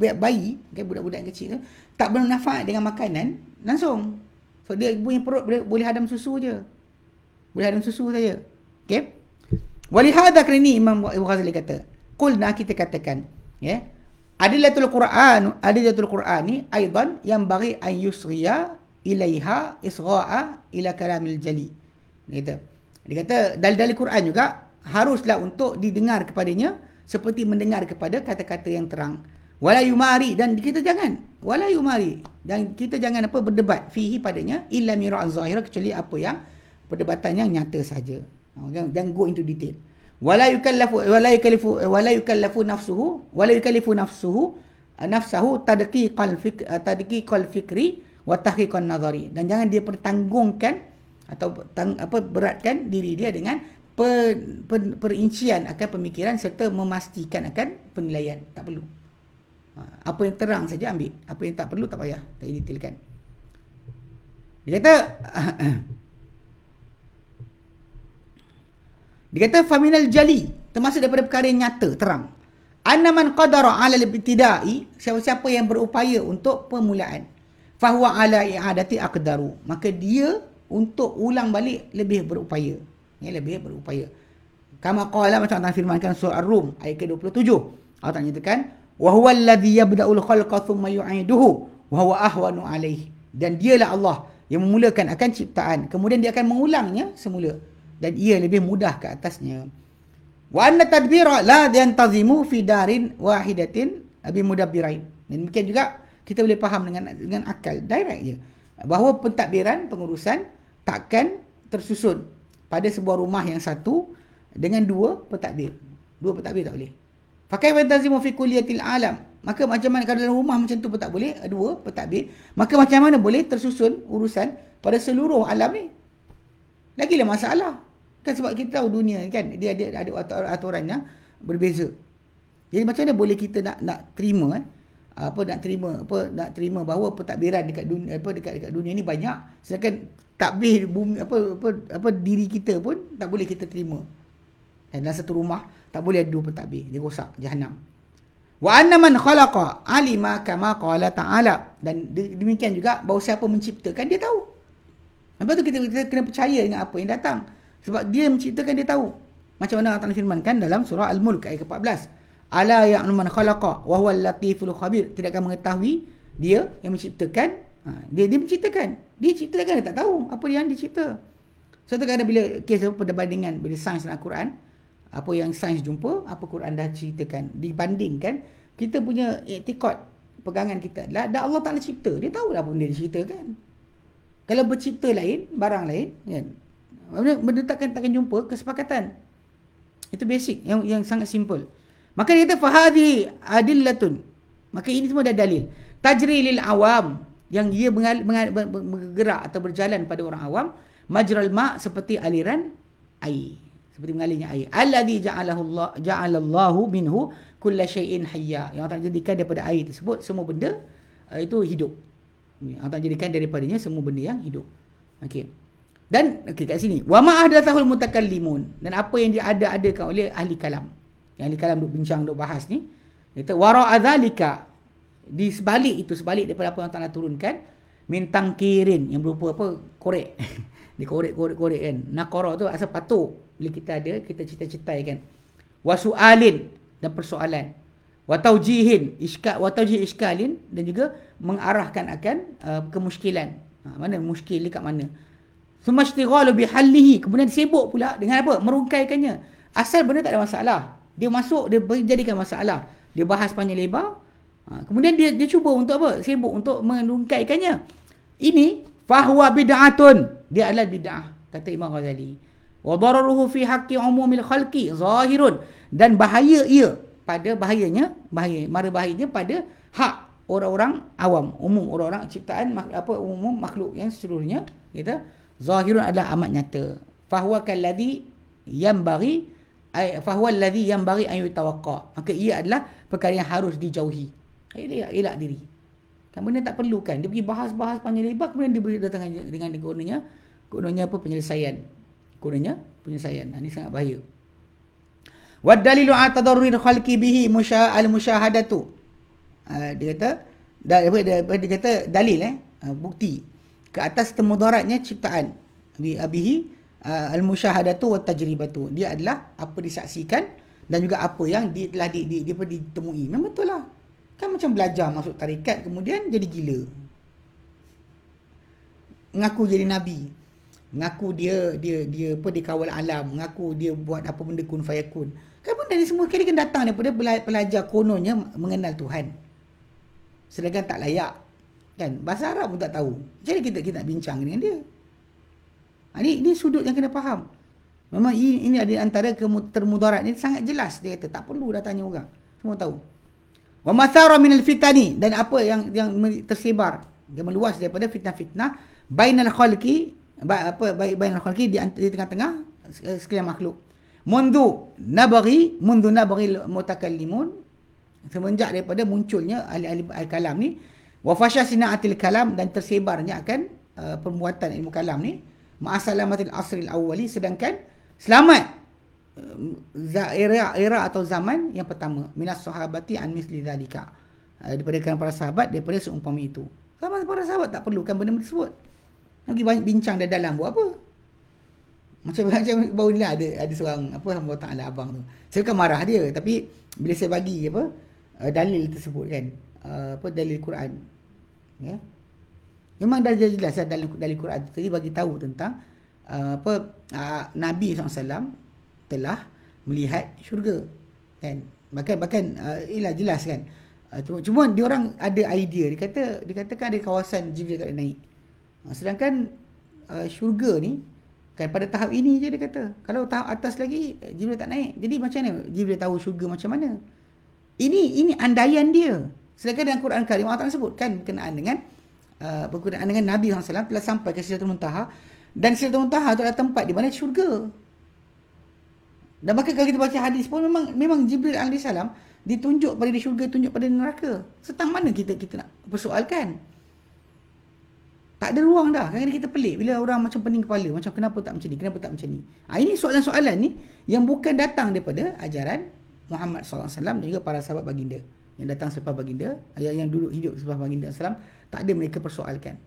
bayi kan budak-budak kecil tu tak bernafas dengan makanan langsung. So dia punya perut boleh, boleh hadam susu je. Boleh hadam susu saja. Okey. Walihada kerana ni Imam Ibu Ghazali kata. Qulna kita katakan. Ya. Yeah? Adilatul Quran, adilatul Quran ni aidan yang bagi an yusriya ilaiha isra'a ila kalamil jali. Kata, dia kata dalil-dalil Quran juga haruslah untuk didengar kepadanya seperti mendengar kepada kata-kata yang terang. Wala yumari. Dan kita jangan wala yumari. Dan kita jangan apa berdebat fihi padanya illa mira'an zahira kecuali apa yang perdebatan yang nyata saja. Jangan go into detail. Wala yukallafu wala yukallifu wala yukallafu nafsuhu wala yukallifu nafsuhu nafsahu tadqiqal fik tadqiqal fikri wa tahqiqan nazari. Dan jangan dia pertanggungkan atau tang, apa beratkan diri dia dengan per, per, perincian akan pemikiran serta memastikan akan penilaian. Tak perlu apa yang terang saja ambil apa yang tak perlu tak payah tak detailkan dia kata Dia kata faminal jali termasuk daripada perkara yang nyata terang. Anaman qadara ala al-ibtida'i siapa-siapa yang berupaya untuk permulaan fahuwa ala i'adati aqdaru maka dia untuk ulang balik lebih berupaya. Ya lebih berupaya. Kama qala macam Allah firmankan surah Ar-Rum ayat ke-27. Allah tak nyatakan wa huwa alladhi yabda'ul khalqa thumma yu'iduhu wa huwa ahwanu alaihi. Dan dialah Allah yang memulakan akan ciptaan kemudian dia akan mengulangnya semula dan ia lebih mudah ke atasnya. Wa anna tadbira la yantazimu fi darin wahidatin abi mudabbirain. Dan mungkin juga kita boleh faham dengan dengan akal direct je bahawa pentadbiran pengurusan takkan tersusun pada sebuah rumah yang satu dengan dua pentadbir. Dua pentadbir tak boleh. Pakai fantazimu fi kulliyatil alam. Maka macam mana kalau dalam rumah macam tu pun tak boleh, dua pentadbir. Maka macam mana boleh tersusun urusan pada seluruh alam ni? Lagilah masalah. Kan sebab kita tahu dunia kan dia ada ada aturannya berbeza. Jadi macam mana boleh kita nak nak terima eh? apa nak terima apa nak terima bahawa pentadbiran dekat dunia apa dekat dekat dunia ni banyak sedangkan takbir bumi apa apa apa diri kita pun tak boleh kita terima. Dan dalam satu rumah tak boleh ada dua pentadbir, dia rosak jahanam. Wa anna man khalaqa alima kama qala ta'ala dan demikian juga bahawa siapa menciptakan dia tahu. Lepas tu kita, kita kena percaya dengan apa yang datang. Sebab dia menciptakan dia tahu. Macam mana Allah Ta'ala firmankan dalam surah Al-Mulk ayat ke-14. Ala ya'nu man khalaqa wa huwa latiful khabir. Tidak akan mengetahui dia yang menciptakan. Ha, dia dia menciptakan. Dia ciptakan dia tak tahu apa yang dia cipta. Suatu so, kadang bila kes perbandingan bila sains dan Al-Quran apa yang sains jumpa, apa Quran dah ceritakan. Dibandingkan kita punya etikot pegangan kita adalah dah Allah Taala cipta. Dia tahu lah apa benda dia ceritakan. Kalau bercipta lain, barang lain, kan. Benda, benda takkan takkan jumpa kesepakatan. Itu basic yang yang sangat simple. Maka dia kata fahadi adillatun. Maka ini semua dah dalil. Tajri lil awam yang dia bergerak atau berjalan pada orang awam majral ma seperti aliran air seperti mengalirnya air. Alladhi ja'alahu Allah ja'alallahu minhu kulla shay'in hayya. Yang Allah jadikan daripada air tersebut semua benda uh, itu hidup. Allah jadikan daripadanya semua benda yang hidup. Okey. Dan okey kat sini. Wa ma ahdathahul mutakallimun. Dan apa yang dia ada adakan oleh ahli kalam. Yang ahli kalam duk bincang duk bahas ni. Kata wara adzalika di sebalik itu sebalik daripada apa yang Allah turunkan mintang kirin yang berupa apa? Korek. Korek korek korek kan. Nakara tu asal patuk bila kita ada kita cita-citai kan. Wasualin dan persoalan. Wa taujihin iskal wa taujih iskalin dan juga mengarahkan akan uh, kemuskilan. Ha, mana muskil dekat mana? Sumashtighalu bihallihi. Kemudian sibuk pula dengan apa? Merungkaikannya. Asal benda tak ada masalah. Dia masuk dia jadikan masalah. Dia bahas panjang lebar. Ha, kemudian dia dia cuba untuk apa? Sibuk untuk menungkaikannya. Ini fahuwa bid'atun. Dia adalah bid'ah kata Imam Ghazali. Wa dararuhu fi haqqi umumil khalqi zahirun dan bahaya ia pada bahayanya bahaya mara bahayanya pada hak orang-orang awam umum orang-orang ciptaan apa umum makhluk yang seluruhnya kita zahirun adalah amat nyata fahuwa kalladhi yanbaghi fahuwa alladhi yanbaghi an yutawaqqa maka ia adalah perkara yang harus dijauhi Elak, elak diri. Kan benda tak perlukan. Dia pergi bahas-bahas panjang lebar kemudian dia datang dengan gunanya gunanya apa penyelesaian. Gunanya penyelesaian. Ini sangat bahaya. Wa dalilu ala tadarrur khalqi bihi musya al musyahadatu. Uh, dia kata dia, kata dalil eh uh, bukti ke atas temudaratnya ciptaan bi abihi uh, al musyahadatu wa tajribatu. Dia adalah apa disaksikan dan juga apa yang di, telah di, di, di, ditemui. Memang betul lah. Kan macam belajar masuk tarikat kemudian jadi gila. Ngaku jadi nabi. Ngaku dia dia dia apa dia kawal alam, ngaku dia buat apa benda kun fayakun. Kan benda ni semua kali kan datang daripada pelajar kononnya mengenal Tuhan. Sedangkan tak layak. Kan? Bahasa Arab pun tak tahu. Jadi kita kita nak bincang dengan dia. Ha, ini, ini sudut yang kena faham. Memang ini, ini ada antara termudarat ni sangat jelas dia kata tak perlu dah tanya orang. Semua tahu. Wa mathara min al-fitani dan apa yang yang tersebar yang meluas daripada fitnah-fitnah bainal khalqi apa baik bainal khalqi di, di tengah-tengah sekalian makhluk. Mundu nabaghi mundu nabaghi mutakallimun. Semenjak daripada munculnya ahli-ahli al-kalam ni wa fasha sinaatil kalam dan tersebarnya akan uh, perbuatan ilmu kalam ni ma'asalamatil asril awwali sedangkan selamat era era atau zaman yang pertama minas sahabati an misli zalika. Daripada para sahabat daripada seumpama itu. Sama para sahabat tak perlukan benda tersebut lagi banyak bincang dah dalam buat apa? Macam macam baru ni lah ada ada seorang apa hamba taala abang tu. Saya kan marah dia tapi bila saya bagi apa uh, dalil tersebut kan uh, apa dalil Quran ya. Memang dah jelas lah dalil dalil Quran tadi bagi tahu tentang uh, apa Nabi SAW telah melihat syurga kan. Bahkan bahkan uh, ialah jelas kan. Uh, cuma, cuma dia orang ada idea. Dia kata dikatakan ada kawasan Jibril tak naik sedangkan uh, syurga ni kan pada tahap ini je dia kata. Kalau tahap atas lagi Jibril tak naik. Jadi macam mana? Jibril tahu syurga macam mana? Ini ini andaian dia. Sedangkan dalam Quran Karim Allah sebutkan berkenaan dengan uh, berkenaan dengan Nabi SAW telah sampai ke Sidratul Muntaha. Dan Sidratul Muntaha itu adalah tempat di mana syurga. Dan bahkan kalau kita baca hadis pun memang memang Jibril alaihi salam ditunjuk pada di syurga, tunjuk pada neraka. Setang mana kita kita nak persoalkan? Tak ada ruang dah. Kadang-kadang kita pelik bila orang macam pening kepala. Macam kenapa tak macam ni? Kenapa tak macam ni? Ha, ini soalan-soalan ni yang bukan datang daripada ajaran Muhammad SAW dan juga para sahabat baginda. Yang datang selepas baginda. Yang, yang dulu hidup selepas baginda SAW. Tak ada mereka persoalkan.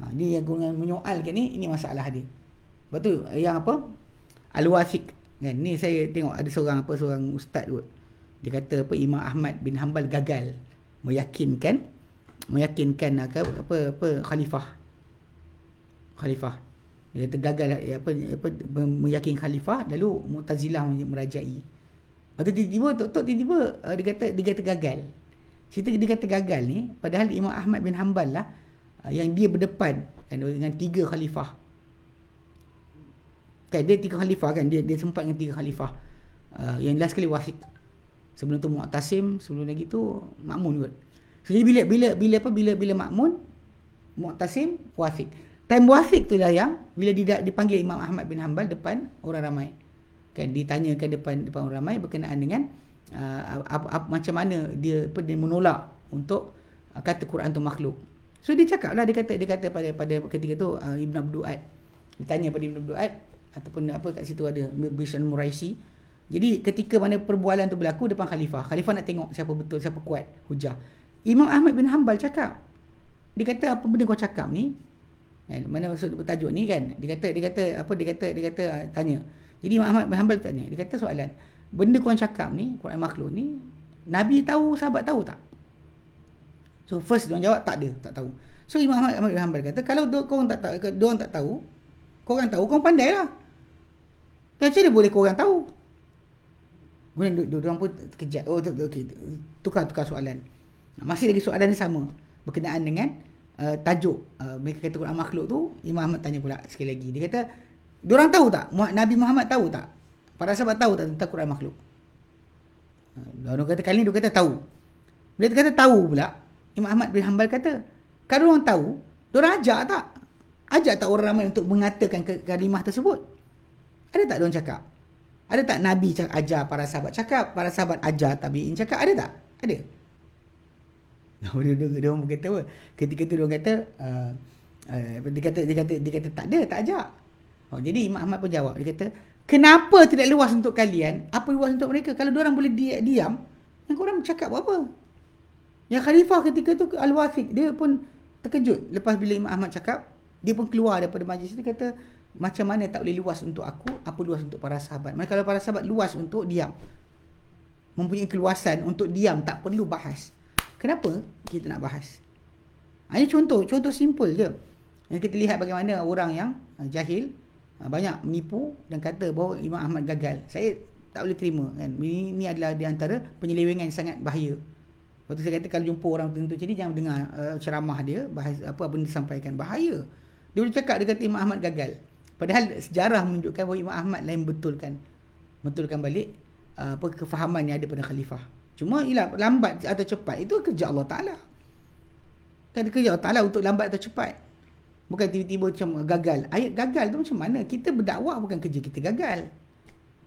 Ha, ini yang menyoalkan ni, ini masalah dia. Lepas tu, yang apa? Al-Wasik. Kan ni saya tengok ada seorang apa seorang ustaz kot. Dia kata apa Imam Ahmad bin Hanbal gagal meyakinkan meyakinkan apa apa, apa khalifah. Khalifah. Dia kata gagal apa, apa meyakin khalifah lalu Mu'tazilah merajai. Lepas tu tiba-tiba tok-tok tiba-tiba uh, dia kata dia kata gagal. Cerita dia kata gagal ni padahal Imam Ahmad bin Hanbal lah uh, yang dia berdepan kan, dengan tiga khalifah. Kan dia tiga khalifah kan dia dia sempat dengan tiga khalifah. Uh, yang last kali Wasid. Sebelum tu Mu'tasim, sebelum lagi tu Makmun kot. So, jadi bila bila bila apa bila bila Makmun Mu'tasim Wasid. Time Wasid tu lah yang bila dia dipanggil Imam Ahmad bin Hanbal depan orang ramai. Kan ditanyakan depan depan orang ramai berkenaan dengan uh, apa, apa, macam mana dia apa, dia menolak untuk uh, kata Quran tu makhluk. So dia cakap lah dia kata dia kata pada pada ketika tu uh, Ibn Abdul Ditanya pada Ibn Abdul ataupun apa kat situ ada Bishan Muraisi. Jadi ketika mana perbualan tu berlaku depan khalifah, khalifah nak tengok siapa betul, siapa kuat hujah. Imam Ahmad bin Hanbal cakap. Dia kata apa benda kau cakap ni? Kan, mana maksud tajuk ni kan? Dia kata dia kata apa dia kata dia kata uh, tanya. Jadi Imam Ahmad bin Hanbal tanya, dia kata soalan, benda kau cakap ni, Quran makhluk ni, Nabi tahu, sahabat tahu tak? So first dia jawab tak ada, tak tahu. So Imam Ahmad bin Hanbal kata kalau kau orang tak tahu, orang tak tahu, kau orang tahu, kau pandai lah. Macam mana boleh kau orang tahu? Kemudian dia orang pun terkejat. Oh, okey. Tukar-tukar soalan. Masih lagi soalan yang sama. Berkenaan dengan uh, tajuk. Uh, mereka kata Quran makhluk tu. Imam Ahmad tanya pula sekali lagi. Dia kata, dia orang tahu tak? Nabi Muhammad tahu tak? Para sahabat tahu tak tentang Quran makhluk? Uh, dia kata, kali ni dia kata tahu. Bila dia kata tahu pula, Imam Ahmad bin Hanbal kata, kalau orang tahu, dia orang ajak tak? Ajak tak orang ramai untuk mengatakan kalimah tersebut? Ada tak dia orang cakap? Ada tak Nabi cakap, ajar para sahabat cakap, para sahabat ajar tabi'in cakap, ada tak? Ada. Dia, dia, dia, orang berkata apa? Ketika tu dia orang kata, uh, uh, dia, kata, dia, kata, dia kata tak ada, tak ajak. Oh, jadi Imam Ahmad pun jawab, dia kata, kenapa tidak luas untuk kalian? Apa luas untuk mereka? Kalau dia orang boleh di- diam, yang korang cakap apa? Yang khalifah ketika tu Al-Wathiq, dia pun terkejut. Lepas bila Imam Ahmad cakap, dia pun keluar daripada majlis. Dia kata, macam mana tak boleh luas untuk aku, apa luas untuk para sahabat. Maka kalau para sahabat luas untuk diam. Mempunyai keluasan untuk diam, tak perlu bahas. Kenapa kita nak bahas? Ini contoh, contoh simple je. Yang kita lihat bagaimana orang yang uh, jahil, uh, banyak menipu dan kata bahawa Imam Ahmad gagal. Saya tak boleh terima. Kan? Ini, ini adalah di antara penyelewengan yang sangat bahaya. Waktu saya kata kalau jumpa orang tertentu jadi jangan dengar uh, ceramah dia, bahas apa apa yang disampaikan. Bahaya. Dia boleh cakap dia kata Imam Ahmad gagal. Padahal sejarah menunjukkan bahawa Imam Ahmad lain betulkan betulkan balik uh, apa kefahaman yang ada pada khalifah. Cuma ialah lambat atau cepat itu kerja Allah Taala. Kan kerja Allah Taala untuk lambat atau cepat. Bukan tiba-tiba macam gagal. Ayat gagal tu macam mana? Kita berdakwah bukan kerja kita gagal.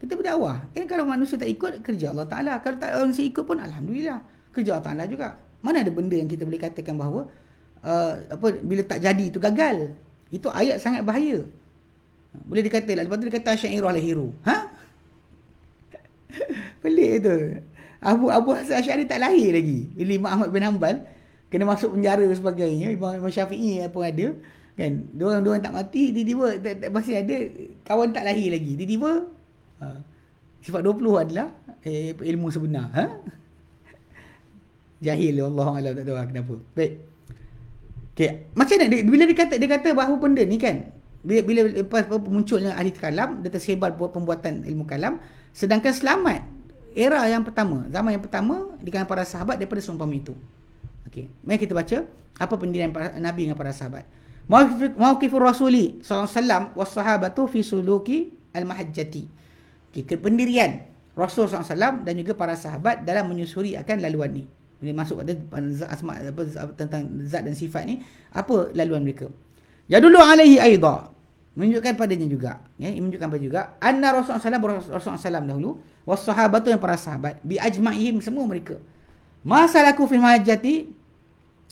Kita berdakwah. Kan kalau manusia tak ikut kerja Allah Taala. Kalau tak orang ikut pun alhamdulillah kerja Allah Taala juga. Mana ada benda yang kita boleh katakan bahawa uh, apa bila tak jadi itu gagal. Itu ayat sangat bahaya. Boleh dikata lah. Lepas tu dia kata Asy'ariyah lah hero. Ha? Pelik tu. Abu Abu Hasan Asy'ari tak lahir lagi. Bila Imam Ahmad bin Hanbal kena masuk penjara dan sebagainya. Imam, Imam Syafi'i pun ada. Kan? Dua orang, dua orang tak mati. Tiba-tiba tak, tak, masih ada kawan tak lahir lagi. Tiba-tiba ha, sifat 20 adalah eh, ilmu sebenar. Ha? Jahil Allah Allah tak tahu lah kenapa. Baik. Okay. Macam mana dia, bila dia kata dia kata bahawa benda ni kan bila, bila lepas munculnya ahli kalam dia tersebar buat pembuatan ilmu kalam sedangkan selamat era yang pertama. Zaman yang pertama di kalangan para sahabat daripada seumpama itu. Okey. Mari kita baca apa pendirian para, nabi dengan para sahabat. Mauqifur rasuli sallallahu alaihi wasallam was sahabatu fi suluki al mahajjati okey pendirian rasul wasallam dan juga para sahabat dalam menyusuri akan laluan ni. Bila masuk pada asma apa tentang zat dan sifat ni apa laluan mereka? Ya dulu alaihi aidha. Menunjukkan padanya juga. Ya, menunjukkan pada juga. Anna Rasulullah SAW, Rasulullah SAW dahulu. Was sahabatu yang para sahabat. Bi ajma'ihim semua mereka. Masalaku fi mahajati.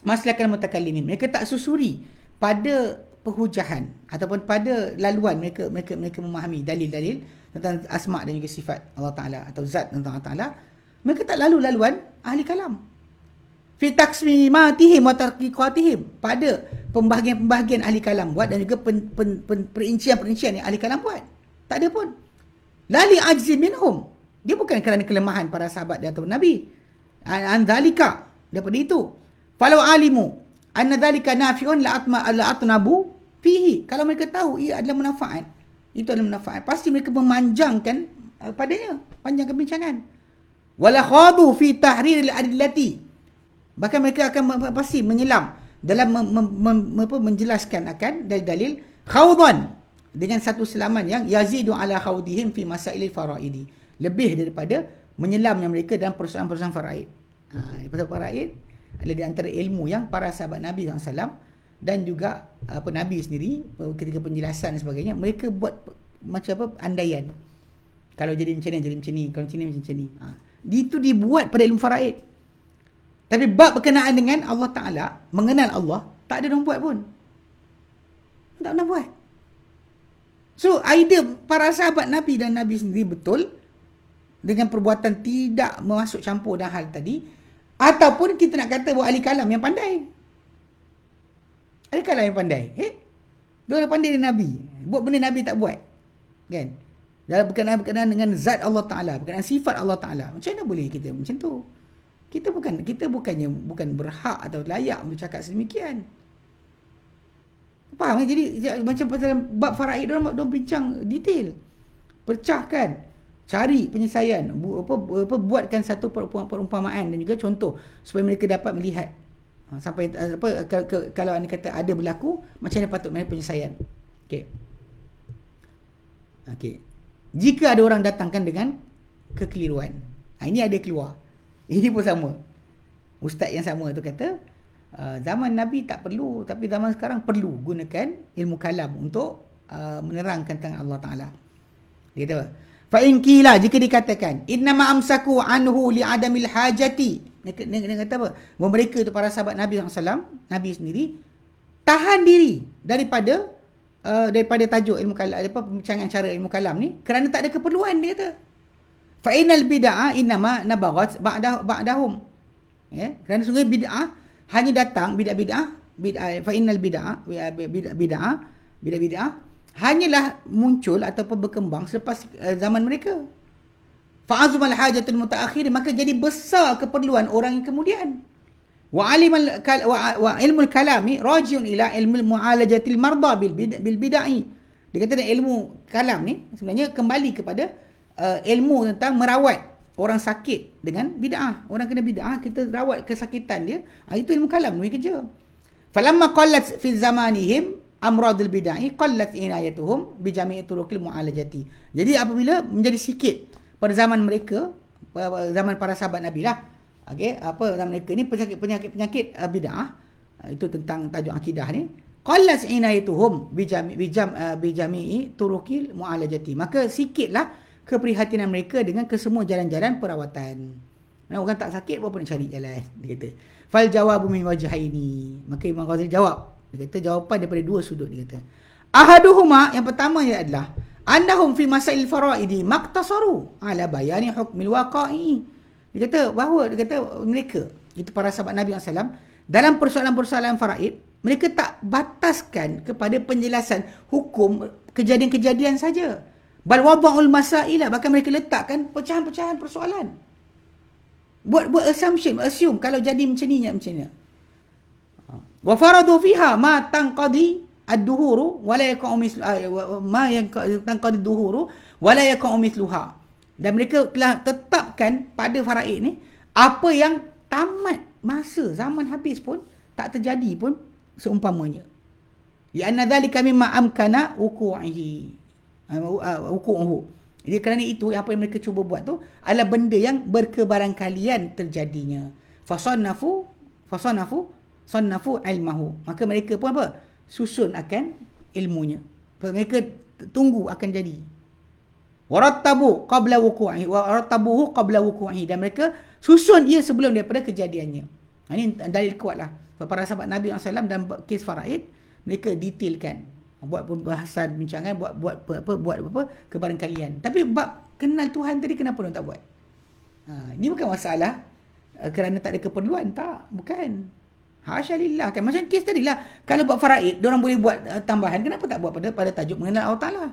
Maslakan mutakallimin. Mereka tak susuri pada perhujahan ataupun pada laluan mereka mereka mereka memahami dalil-dalil tentang asma dan juga sifat Allah Taala atau zat tentang Allah Taala mereka tak lalu laluan ahli kalam fi taksmimatihim wa tarqiqatihim pada pembahagian-pembahagian ahli kalam buat dan juga pen, pen, pen, perincian-perincian yang ahli kalam buat. Tak ada pun. Lali ajzi minhum. Dia bukan kerana kelemahan para sahabat atau nabi. An dzalika daripada itu. Falau alimu anna dzalika nafi'un la atma la atnabu fihi. Kalau mereka tahu ia adalah manfaat itu adalah manfaat pasti mereka memanjangkan uh, padanya panjangkan bincangan wala khadu fi tahrir al-adillati bahkan mereka akan pasti menyelam dalam mem, mem, mem, apa, menjelaskan akan dalil-dalil khawdan dengan satu selaman yang yazidu ala khawdihim fi masail faraidi. Lebih daripada menyelamnya mereka dalam persoalan-persoalan faraid. Ha, persoalan faraid adalah di antara ilmu yang para sahabat Nabi SAW dan juga apa Nabi sendiri ketika penjelasan dan sebagainya mereka buat macam apa andaian. Kalau jadi macam ni jadi macam ni kalau macam ni macam ni ha. itu dibuat pada ilmu faraid tapi bab berkenaan dengan Allah Ta'ala, mengenal Allah, tak ada orang buat pun. Tak pernah buat. So, idea para sahabat Nabi dan Nabi sendiri betul dengan perbuatan tidak masuk campur dalam hal tadi ataupun kita nak kata buat ahli kalam yang pandai. Ahli kalam yang pandai. Eh? Dia pandai dengan Nabi. Buat benda Nabi tak buat. Kan? Dalam berkenaan-berkenaan dengan zat Allah Ta'ala. Berkenaan sifat Allah Ta'ala. Macam mana boleh kita macam tu? Kita bukan kita bukannya bukan berhak atau layak untuk cakap sedemikian. Faham kan? Jadi macam pasal bab faraid dia orang bincang detail. Pecahkan. Cari penyelesaian. Apa, apa, buatkan satu perumpamaan dan juga contoh supaya mereka dapat melihat. Ha, sampai apa ke, ke, kalau anda kata ada berlaku macam mana patut mana penyelesaian. Okey. Okey. Jika ada orang datangkan dengan kekeliruan. Ha, ini ada keluar. Ini pun sama. Ustaz yang sama tu kata, uh, zaman Nabi tak perlu, tapi zaman sekarang perlu gunakan ilmu kalam untuk uh, menerangkan tentang Allah Ta'ala. Dia kata, kila, jika dikatakan, Innama amsaku anhu li'adamil hajati. Dia, dia, dia kata apa? Bahawa mereka tu para sahabat Nabi SAW, Nabi sendiri, tahan diri daripada uh, daripada tajuk ilmu kalam, apa pembincangan cara ilmu kalam ni, kerana tak ada keperluan, dia kata. Fa innal bid'ah inma nabaghat ba'da ba'dahum. Ya, kerana sungguh bid'ah hanya datang bid'ah bid'ah bid'ah fa innal bid'ah bid'ah bid'ah bid'ah bid'ah hanyalah muncul ataupun berkembang selepas uh, zaman mereka. Fa azmal hajatul mutaakhir maka jadi besar keperluan orang yang kemudian. Wa alimal wa, wa ilmul kalami rajiun ila ilmul mu'alajatil marda bil bid'ah. Dia kata ilmu kalam ni sebenarnya kembali kepada uh, ilmu tentang merawat orang sakit dengan bid'ah. Orang kena bid'ah, kita rawat kesakitan dia. Ha, itu ilmu kalam, ni kerja. Falamma qallat fi zamanihim amradul bid'ah, qallat inayatuhum bi jami'i turuqil mu'alajati. Jadi apabila menjadi sikit pada zaman mereka, zaman para sahabat Nabi lah. Okey, apa zaman mereka ni penyakit-penyakit uh, bid'ah. Uh, itu tentang tajuk akidah ni. Qallat inayatuhum bi jami'i turuqil mu'alajati. Maka sikitlah keprihatinan mereka dengan kesemua jalan-jalan perawatan. Nah, orang tak sakit pun nak cari jalan. Dia kata. Fal jawabu min wajhaini. Maka Imam Ghazali jawab. Dia kata jawapan daripada dua sudut. Dia kata. Ahaduhuma yang pertama ia adalah. Annahum fi masail faraidi maktasaru ala bayani hukmil waqa'i. Dia kata bahawa dia kata mereka itu para sahabat Nabi SAW dalam persoalan-persoalan faraid mereka tak bataskan kepada penjelasan hukum kejadian-kejadian saja. Bal wada'ul masaila bahkan mereka letakkan pecahan-pecahan persoalan. Buat buat assumption, assume kalau jadi macam ni macam ni. Wa faradu fiha ma tanqadi ad-duhuru wa la yakau mislu ma tanqadi ad-duhuru wa la yakau misluha. Dan mereka telah tetapkan pada faraid ni apa yang tamat masa zaman habis pun tak terjadi pun seumpamanya. Ya anna dhalika mimma amkana wuqu'ihi. Hukum Jadi kerana itu apa yang mereka cuba buat tu adalah benda yang berkebarangkalian terjadinya. Fasannafu fasannafu sannafu ilmahu. Maka mereka pun apa? Susun akan ilmunya. Mereka tunggu akan jadi. Warattabu qabla wuqu'i wa warattabuhu qabla wuqu'i dan mereka susun ia sebelum daripada kejadiannya. Ini dalil kuatlah. Para sahabat Nabi SAW dan kes faraid mereka detailkan buat pembahasan bincangan buat buat apa, apa buat apa kepada kalian. Tapi bab kenal Tuhan tadi kenapa orang tak buat? Ha, ini bukan masalah uh, kerana tak ada keperluan. Tak bukan. Hasya lillah kan? Macam kes tadi lah kalau buat faraid orang boleh buat uh, tambahan. Kenapa tak buat pada pada tajuk mengenal Allah Taala?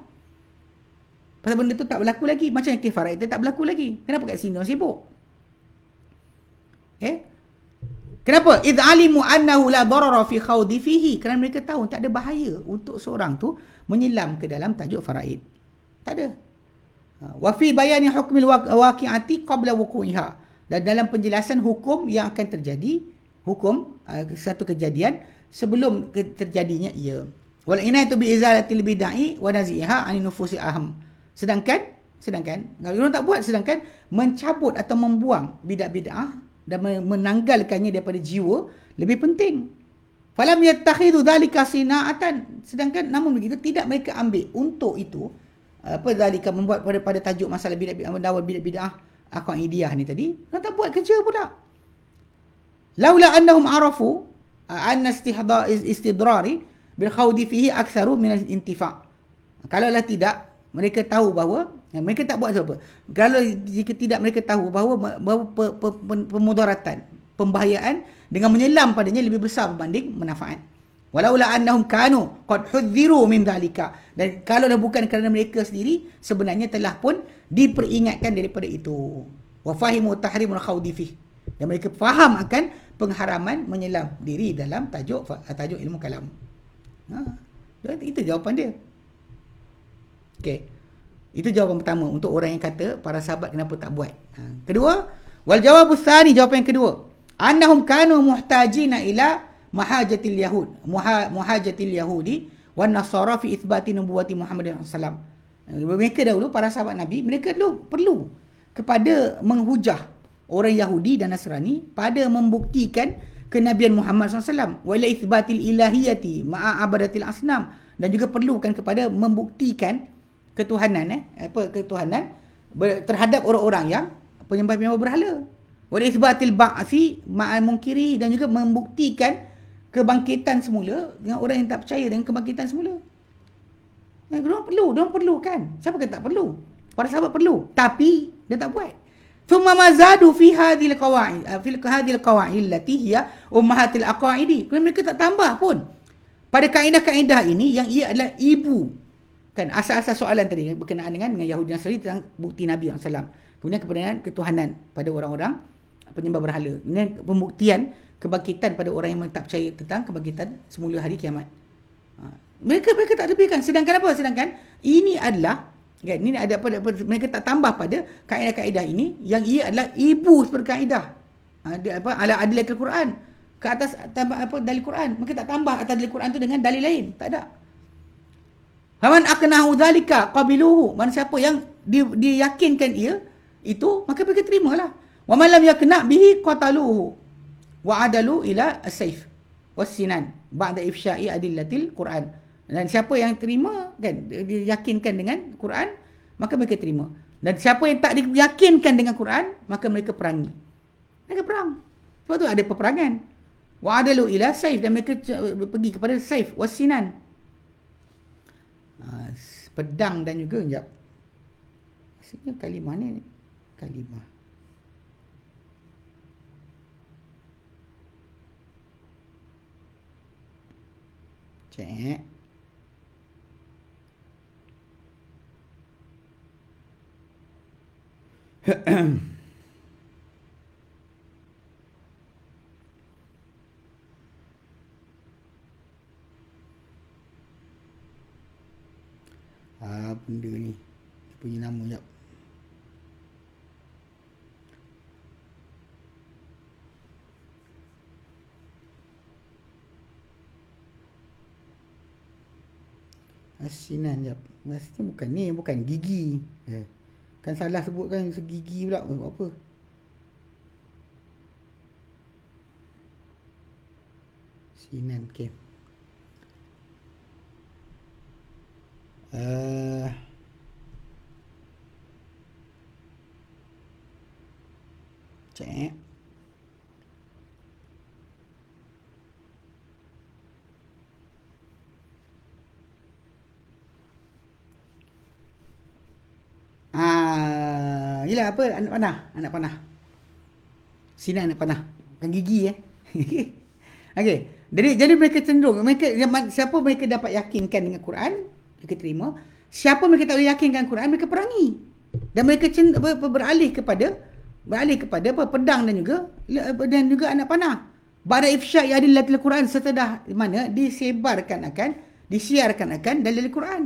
Pasal benda tu tak berlaku lagi. Macam kes faraid tak berlaku lagi. Kenapa kat sini orang sibuk? Eh Kenapa? Idh alimu annahu la darara fi khawdi fihi. Kerana mereka tahu tak ada bahaya untuk seorang tu menyelam ke dalam tajuk faraid. Tak ada. Ha, wa fi bayani hukmil waqi'ati qabla wuqu'iha. Dan dalam penjelasan hukum yang akan terjadi, hukum uh, satu kejadian sebelum terjadinya ia. Wal inayatu bi izalatil bid'ah wa naziha 'ani nufusi aham. Sedangkan sedangkan kalau orang tak buat sedangkan mencabut atau membuang bidah-bidah dan menanggalkannya daripada jiwa lebih penting. Falam yattakhidhu dhalika sina'atan. Sedangkan namun begitu tidak mereka ambil untuk itu apa dhalika membuat pada pada tajuk masalah bidah-bidah mendawal bidah-bidah aqaidiyah ni tadi. Orang tak buat kerja pula. Laula annahum arafu anna istihda istidrari bil khawdi fihi aktsaru min al-intifa'. Kalau lah tidak mereka tahu bahawa ya, mereka tak buat apa. Kalau jika tidak mereka tahu bahawa, bahawa pe, pe, pe, pemudaratan, pembahayaan dengan menyelam padanya lebih besar berbanding manfaat. Walaula annahum kanu qad hudziru min dhalika. Dan kalau dah bukan kerana mereka sendiri sebenarnya telah pun diperingatkan daripada itu. Wa fahimu tahrimul khawdi fi. Dan mereka faham akan pengharaman menyelam diri dalam tajuk tajuk ilmu kalam. Ha, itu jawapan dia. Okey. Itu jawapan pertama untuk orang yang kata para sahabat kenapa tak buat. Ha. Kedua, wal jawab tsani jawapan yang kedua. Annahum kanu muhtajina ila mahajatil yahud, muha, muhajatil yahudi wan nasara fi itsbati nubuwati Muhammad sallallahu Mereka dahulu para sahabat Nabi, mereka dulu perlu kepada menghujah orang Yahudi dan Nasrani pada membuktikan kenabian Muhammad SAW wala itsbatil ilahiyati ma'a abadatil asnam dan juga perlukan kepada membuktikan ketuhanan eh apa ketuhanan terhadap orang-orang yang penyembah-penyembah berhala. Wa isbatil ba'si ma'al munkiri dan juga membuktikan kebangkitan semula dengan orang yang tak percaya dengan kebangkitan semula. Ya, dia perlu, dia perlu kan? Siapa kata tak perlu? Para sahabat perlu, tapi dia tak buat. Thumma mazadu fi hadhil qawaid, fi hadhil qawaid allati hiya ummahatil aqaidi. Mereka tak tambah pun. Pada kaedah-kaedah ini yang ia adalah ibu kan asal-asal soalan tadi berkenaan dengan dengan Yahudi Nasrani tentang bukti Nabi SAW. Kemudian kebenaran ketuhanan pada orang-orang penyembah berhala. Kemudian pembuktian kebangkitan pada orang yang tak percaya tentang kebangkitan semula hari kiamat. Ha. Mereka mereka tak lebihkan. Sedangkan apa? Sedangkan ini adalah kan ini ada apa, apa mereka tak tambah pada kaedah-kaedah ini yang ia adalah ibu seperti kaedah. Ha, apa ala adilatul Quran ke atas tambah apa dalil Quran. Mereka tak tambah atas dalil Quran tu dengan dalil lain. Tak ada. Faman aqnahu dzalika qabiluhu. Man siapa yang di, diyakinkan ia itu maka mereka terimalah. Wa man lam yakna bihi qataluhu wa adalu ila as-sayf was-sinan ba'da ifsha'i adillatil Quran. Dan siapa yang terima kan diyakinkan dengan Quran maka mereka terima. Dan siapa yang tak diyakinkan dengan Quran maka mereka perangi. Mereka perang. Sebab tu ada peperangan. Wa adalu ila sayf dan mereka pergi kepada sayf was-sinan Ha, pedang dan juga jap. Maksudnya kalimah ni kalimah. Cek. Ah benda ni. Dia punya nama jap. Asinan jap. Maksudnya bukan ni, bukan gigi. Eh. Kan salah sebut kan segigi pula. Eh, apa? Sinan, okay. Uh, cek. Ah, ila apa anak panah, anak panah. Sini anak panah. Kan gigi eh. Okey. Jadi jadi mereka cenderung mereka siapa mereka dapat yakinkan dengan Quran, mereka terima. Siapa mereka tak boleh yakinkan Quran, mereka perangi. Dan mereka beralih kepada beralih kepada apa, pedang dan juga dan juga anak panah. Ba'da ifsya'i adillatil Quran setelah mana disebarkan akan disiarkan akan dalil Quran.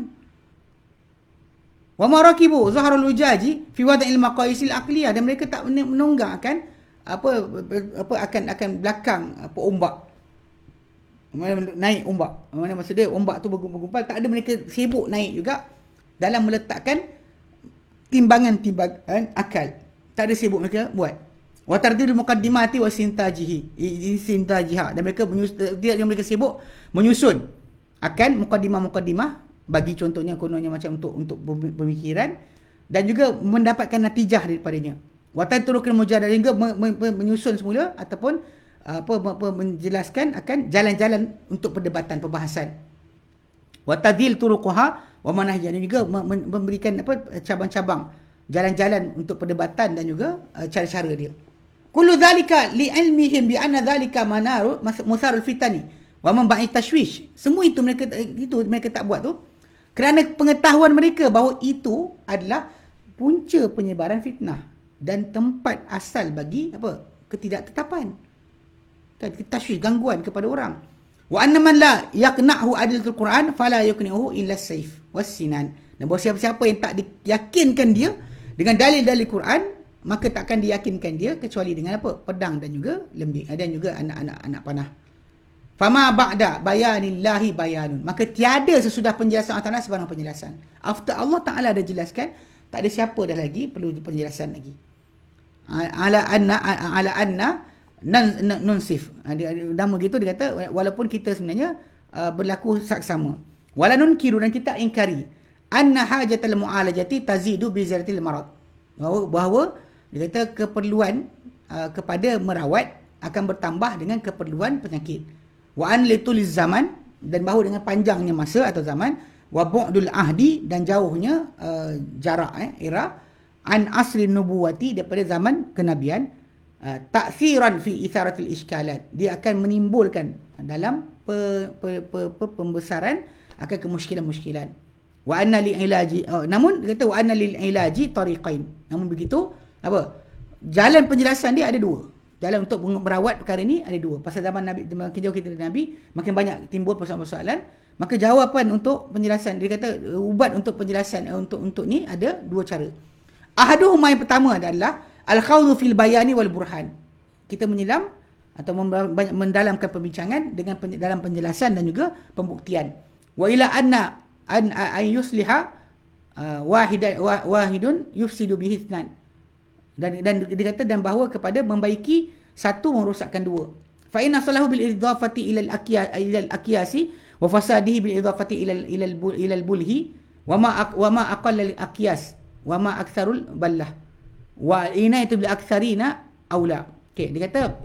Wa marakibu zaharul ujaji fi wada'il maqayisil aqliyah dan mereka tak menunggak akan apa apa akan akan belakang apa ombak naik ombak. Mana maksud dia ombak tu bergumpal tak ada mereka sibuk naik juga dalam meletakkan timbangan-timbangan akal. Tak ada sibuk mereka buat. Wa tartibul muqaddimati wa sintajihi. Sintajiha. Dan mereka dia yang mereka sibuk menyusun akan mukaddimah-mukaddimah bagi contohnya kononnya macam untuk untuk pemikiran dan juga mendapatkan natijah daripadanya. Watan turukil mujadala hingga menyusun semula ataupun apa, apa menjelaskan akan jalan-jalan untuk perdebatan perbahasan. Watadil turuquha wa manahjan juga memberikan apa cabang-cabang jalan-jalan untuk perdebatan dan juga uh, cara-cara dia. Kullu dhalika li ilmihim bi anna dhalika manaru musarul fitani wa mamba'i tashwish. Semua itu mereka itu mereka tak buat tu kerana pengetahuan mereka bahawa itu adalah punca penyebaran fitnah dan tempat asal bagi apa ketidaktetapan tashwish gangguan kepada orang. Wa anna man la yaqna'hu adilatul quran fala yaqna'uhu illa saif wasinan dan bahawa siapa-siapa yang tak diyakinkan dia dengan dalil-dalil Quran maka takkan diyakinkan dia kecuali dengan apa? Pedang dan juga lembing dan juga anak-anak anak panah. Fama ba'da bayanillahi bayanun. Maka tiada sesudah penjelasan Allah Taala sebarang penjelasan. After Allah Taala dah jelaskan tak ada siapa dah lagi perlu penjelasan lagi. Ala anna ala anna nunsif nama gitu dia kata walaupun kita sebenarnya uh, berlaku saksama. Wala nunkiru dan kita ingkari anna hajatul mu'alajati tazidu bi zaratil marad. Bahawa, bahawa dia kata keperluan uh, kepada merawat akan bertambah dengan keperluan penyakit. Wa an litul zaman dan bahawa dengan panjangnya masa atau zaman wa bu'dul ahdi dan jauhnya uh, jarak eh, era an asli nubuwati daripada zaman kenabian uh, taksiran fi isaratil iskalat dia akan menimbulkan dalam pe, pe, pe, pe, pembesaran akan kemuskilan-muskilan. Wa anna li ilaji oh, namun dia kata wa anna lil ilaji tariqain. Namun begitu apa? Jalan penjelasan dia ada dua. Jalan untuk merawat perkara ini ada dua. Pasal zaman nabi makin jauh kita dari nabi makin banyak timbul persoalan-persoalan. Maka jawapan untuk penjelasan dia kata ubat untuk penjelasan untuk untuk ni ada dua cara. Ahaduhuma yang pertama adalah al-khawdhu fil bayani wal burhan. Kita menyelam atau mendalamkan perbincangan dengan dalam penjelasan dan juga pembuktian. Wa ila anna an an yusliha uh, wahidan wahidun yufsidu bihi ithnan. Dan dan dikata dan bahawa kepada membaiki satu merosakkan dua. Fa inna salahu bil idafati ila al-aqiyas ila al-aqiyasi wa fasadihi bil idafati ila ila al-bulhi wa ma wa ma aqalla al-aqiyas wa ma aktsarul ballah wa ina itu bil aktsarina aula. Okey dia kata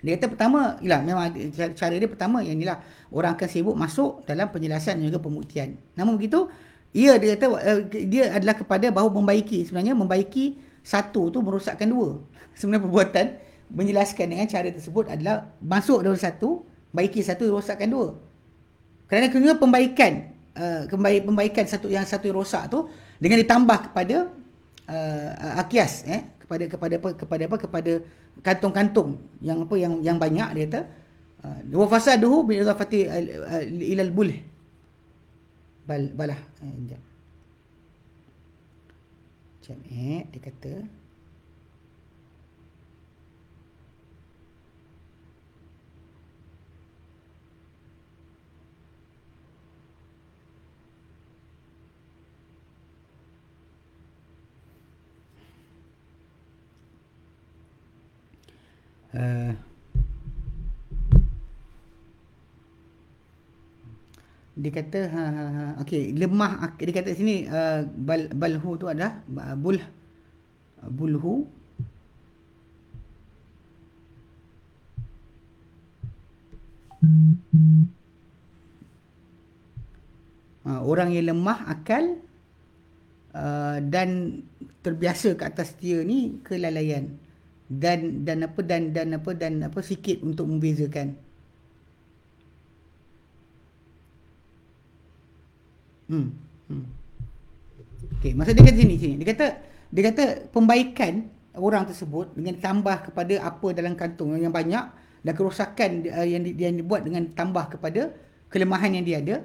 dia kata pertama ialah memang cara dia pertama yang inilah orang akan sibuk masuk dalam penjelasan dan juga pembuktian. Namun begitu ia dia kata uh, dia adalah kepada bahawa membaiki. Sebenarnya membaiki satu tu merosakkan dua. Sebenarnya perbuatan menjelaskan dengan cara tersebut adalah masuk dalam satu baiki satu rosakkan dua. Kerana kena pembaikan uh, pembaikan satu yang satu yang rosak tu dengan ditambah kepada uh, akias eh kepada kepada apa kepada apa kepada kantung-kantung yang apa yang yang banyak dia kata uh, wa fasaduhu bi idafati ila al-bulh bal balah eh, jap eh dia kata Uh, dia kata ha ha ha okey lemah dia kata sini uh, bal balhu tu adalah bul bulhu. Uh, orang yang lemah akal uh, dan terbiasa ke atas dia ni kelalaian dan dan apa dan dan apa dan apa sikit untuk membezakan. Hmm. hmm. Okey, masa dia kata sini sini. Dia kata dia kata pembaikan orang tersebut dengan tambah kepada apa dalam kantung yang banyak dan kerosakan uh, yang, di, yang dibuat dengan tambah kepada kelemahan yang dia ada.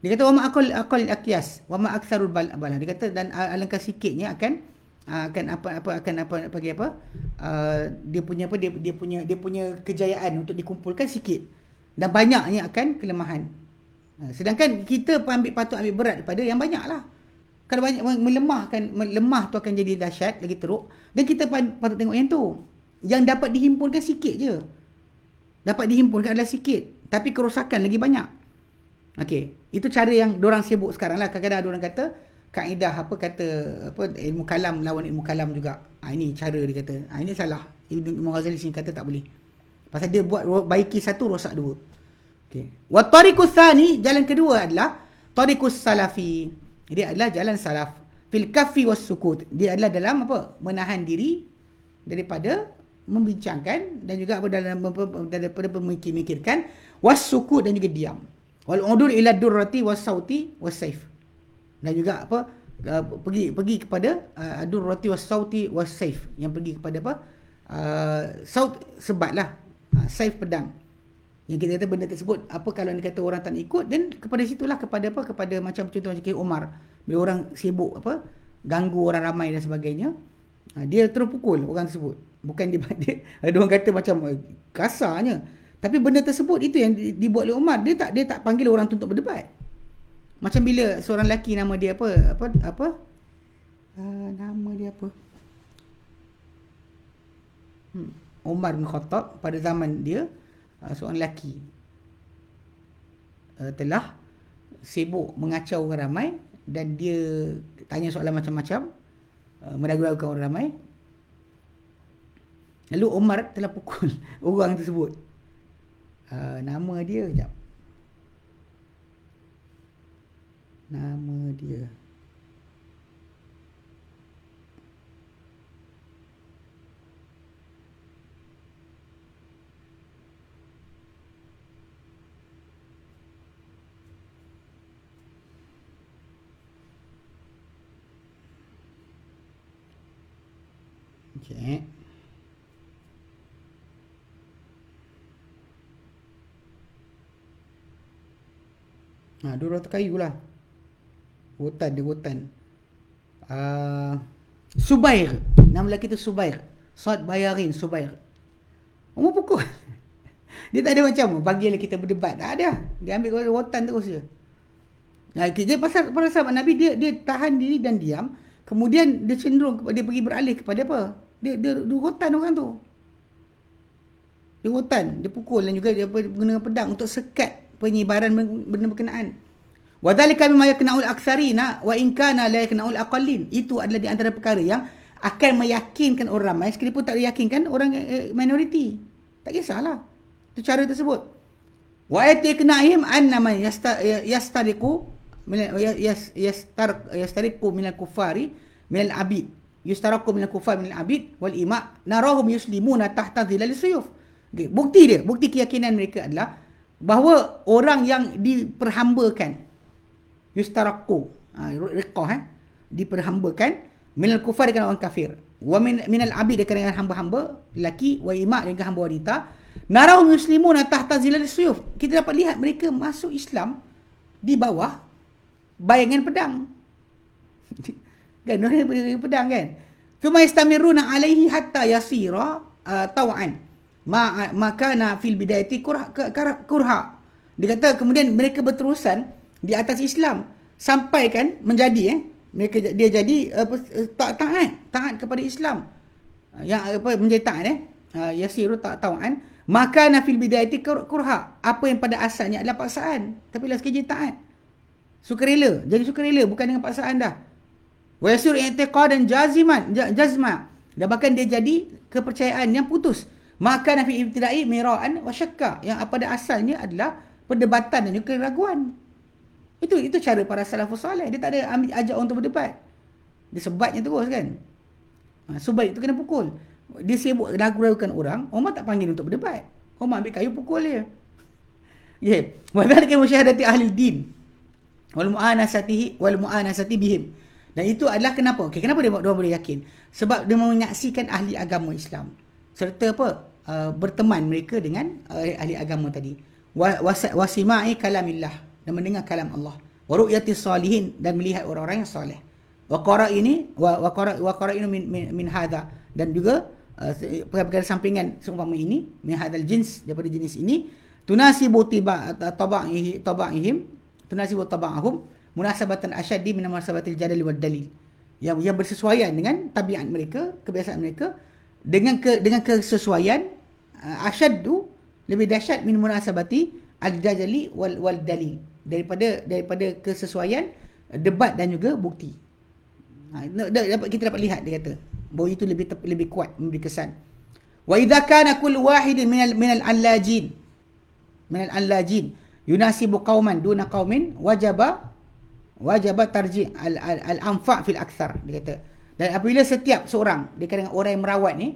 Dia kata wama akal akal akias, wama aksarul balah. Dia kata dan alangkah sikitnya akan akan apa apa akan apa bagi apa? Uh, dia punya apa dia, dia punya dia punya kejayaan untuk dikumpulkan sikit. Dan banyaknya akan kelemahan. Uh, sedangkan kita ambil patut ambil berat daripada yang banyaklah. Kalau banyak melemahkan melemah tu akan jadi dahsyat lagi teruk dan kita patut tengok yang tu. Yang dapat dihimpunkan sikit je. Dapat dihimpunkan adalah sikit. Tapi kerosakan lagi banyak. Okey. Itu cara yang orang sibuk sekarang lah. Kadang-kadang ada orang kata, kaedah apa kata, apa ilmu kalam lawan ilmu kalam juga. Ha, ini cara dia kata. Ha, ini salah. Ibn Ghazali sini kata tak boleh. Pasal dia buat baiki satu, rosak dua. Okey. Wa tariqus thani, jalan kedua adalah tariqus salafi. Dia adalah jalan salaf. Fil kafi was sukut. Dia adalah dalam apa? Menahan diri daripada membincangkan dan juga apa dalam daripada memikirkan was sukut dan juga diam. Wal udur ila durrati was sauti was saif. Dan juga apa? Uh, pergi pergi kepada uh, durrati was sauti was saif. Yang pergi kepada apa? Uh, saut sebatlah. Uh, saif pedang. Yang kita kata benda tersebut apa kalau dia kata orang tak ikut dan kepada situlah kepada apa kepada macam contoh macam Kiai Umar bila orang sibuk apa ganggu orang ramai dan sebagainya ha, dia terpukul orang tersebut bukan dia, dia ada orang kata macam eh, kasarnya tapi benda tersebut itu yang dibuat oleh Umar dia tak dia tak panggil orang tu untuk berdebat macam bila seorang lelaki nama dia apa? Apa? Apa? Uh, nama dia apa? Hmm. Umar bin Khattab pada zaman dia uh, seorang lelaki uh, telah sibuk mengacau orang ramai dan dia tanya soalan macam-macam uh, meragu-ragukan orang ramai. Lalu Umar telah pukul orang tersebut. Uh, nama dia jap nama dia Okay. Ha, dua rata kayu lah. Hutan, dia hutan. Uh, Subair. Nama lelaki tu Subair. Sod Bayarin, Subair. Umur pukul. dia tak ada macam, bagilah kita berdebat. Tak ada. Dia ambil hutan terus je. Nah, dia pasal para sahabat Nabi, dia dia tahan diri dan diam. Kemudian dia cenderung, dia pergi beralih kepada apa? Dia, dia, dia hutan orang tu. Dia hutan. Dia pukul dan juga dia guna pedang untuk sekat penyebaran benda berkenaan. Wadhalika mimma yakna'ul aksarina wa in kana la yakna'ul aqallin. Itu adalah di antara perkara yang akan meyakinkan orang ramai sekalipun tak meyakinkan orang eh, minoriti. Tak kisahlah. Itu cara tersebut. Wa atikna'ihim anna man yastariqu yastariqu min al-kuffari min al-abid yustaraku min al-kufar min al-abid wal ima narahum yuslimuna tahta dhilal suyuf bukti dia bukti keyakinan mereka adalah bahawa orang yang diperhambakan yustaraku ha, riqah eh. Diperhambakan. Min al-kufar dengan orang kafir. Wa min min al-abid dengan hamba-hamba. Lelaki wa ima dengan hamba wanita. Narahum yuslimuna tahta dhilal suyuf. Kita dapat lihat mereka masuk Islam di bawah bayangan pedang. Kan orang pedang kan. Thumma yastamiruna alaihi hatta yasira uh, taw'an. Ma makana fil bidayati kurha, kurha. Dia kata kemudian mereka berterusan di atas Islam. Sampai kan menjadi eh mereka dia jadi apa tak taat taat kepada Islam. Yang apa menjadi taat eh uh, yasiru tak taw'an maka nafil bidayati kurha. Apa yang pada asalnya adalah paksaan. Tapi lah sekejap taat. Sukarela. Jadi sukarela bukan dengan paksaan dah. Wa yasir i'tiqadan jaziman jazma. Dan bahkan dia jadi kepercayaan yang putus. Maka nafi ibtidai mira'an wa syakka. Yang pada asalnya adalah perdebatan dan juga keraguan. Itu itu cara para salafus soleh. Dia tak ada ambil ajak untuk berdebat. Dia sebatnya terus kan. Ha, sebat itu kena pukul. Dia sibuk ragu-ragukan orang, Umar tak panggil untuk berdebat. Umar ambil kayu pukul dia. Ya. Yeah. Wa dzalika musyahadati ahli din wal mu'anasatihi wal mu'anasati bihim. Dan itu adalah kenapa? Okay, kenapa dia, dia boleh yakin? Sebab dia menyaksikan ahli agama Islam. Serta apa? uh, berteman mereka dengan uh, ahli agama tadi wasima'i kalamillah dan mendengar kalam Allah. Wa ru'yati salihin dan melihat orang-orang yang soleh wa qara ini wa wa qara wa qara min, min, min hadha. Dan juga uh, perkara sampingan seumpama ini min hadzal jins daripada jenis ini tunasibu tiba taba'ihi taba'ihim tunasibu taba'ahum munasabatan asyaddi min munasabatil jadal wad dalil. Yang yang bersesuaian dengan tabiat mereka kebiasaan mereka dengan ke, dengan kesesuaian uh, asyaddu lebih dahsyat min munasabati al-jajali wal wal dalil daripada daripada kesesuaian debat dan juga bukti. Ha, dapat kita dapat lihat dia kata bahawa itu lebih lebih kuat memberi kesan. Wa idza kana kullu wahidin min al min al-allajin min al-allajin yunasibu qauman duna qaumin wajaba wajaba tarji al-anfa' fil akthar dia kata. Dan apabila setiap seorang dia kata orang yang merawat ni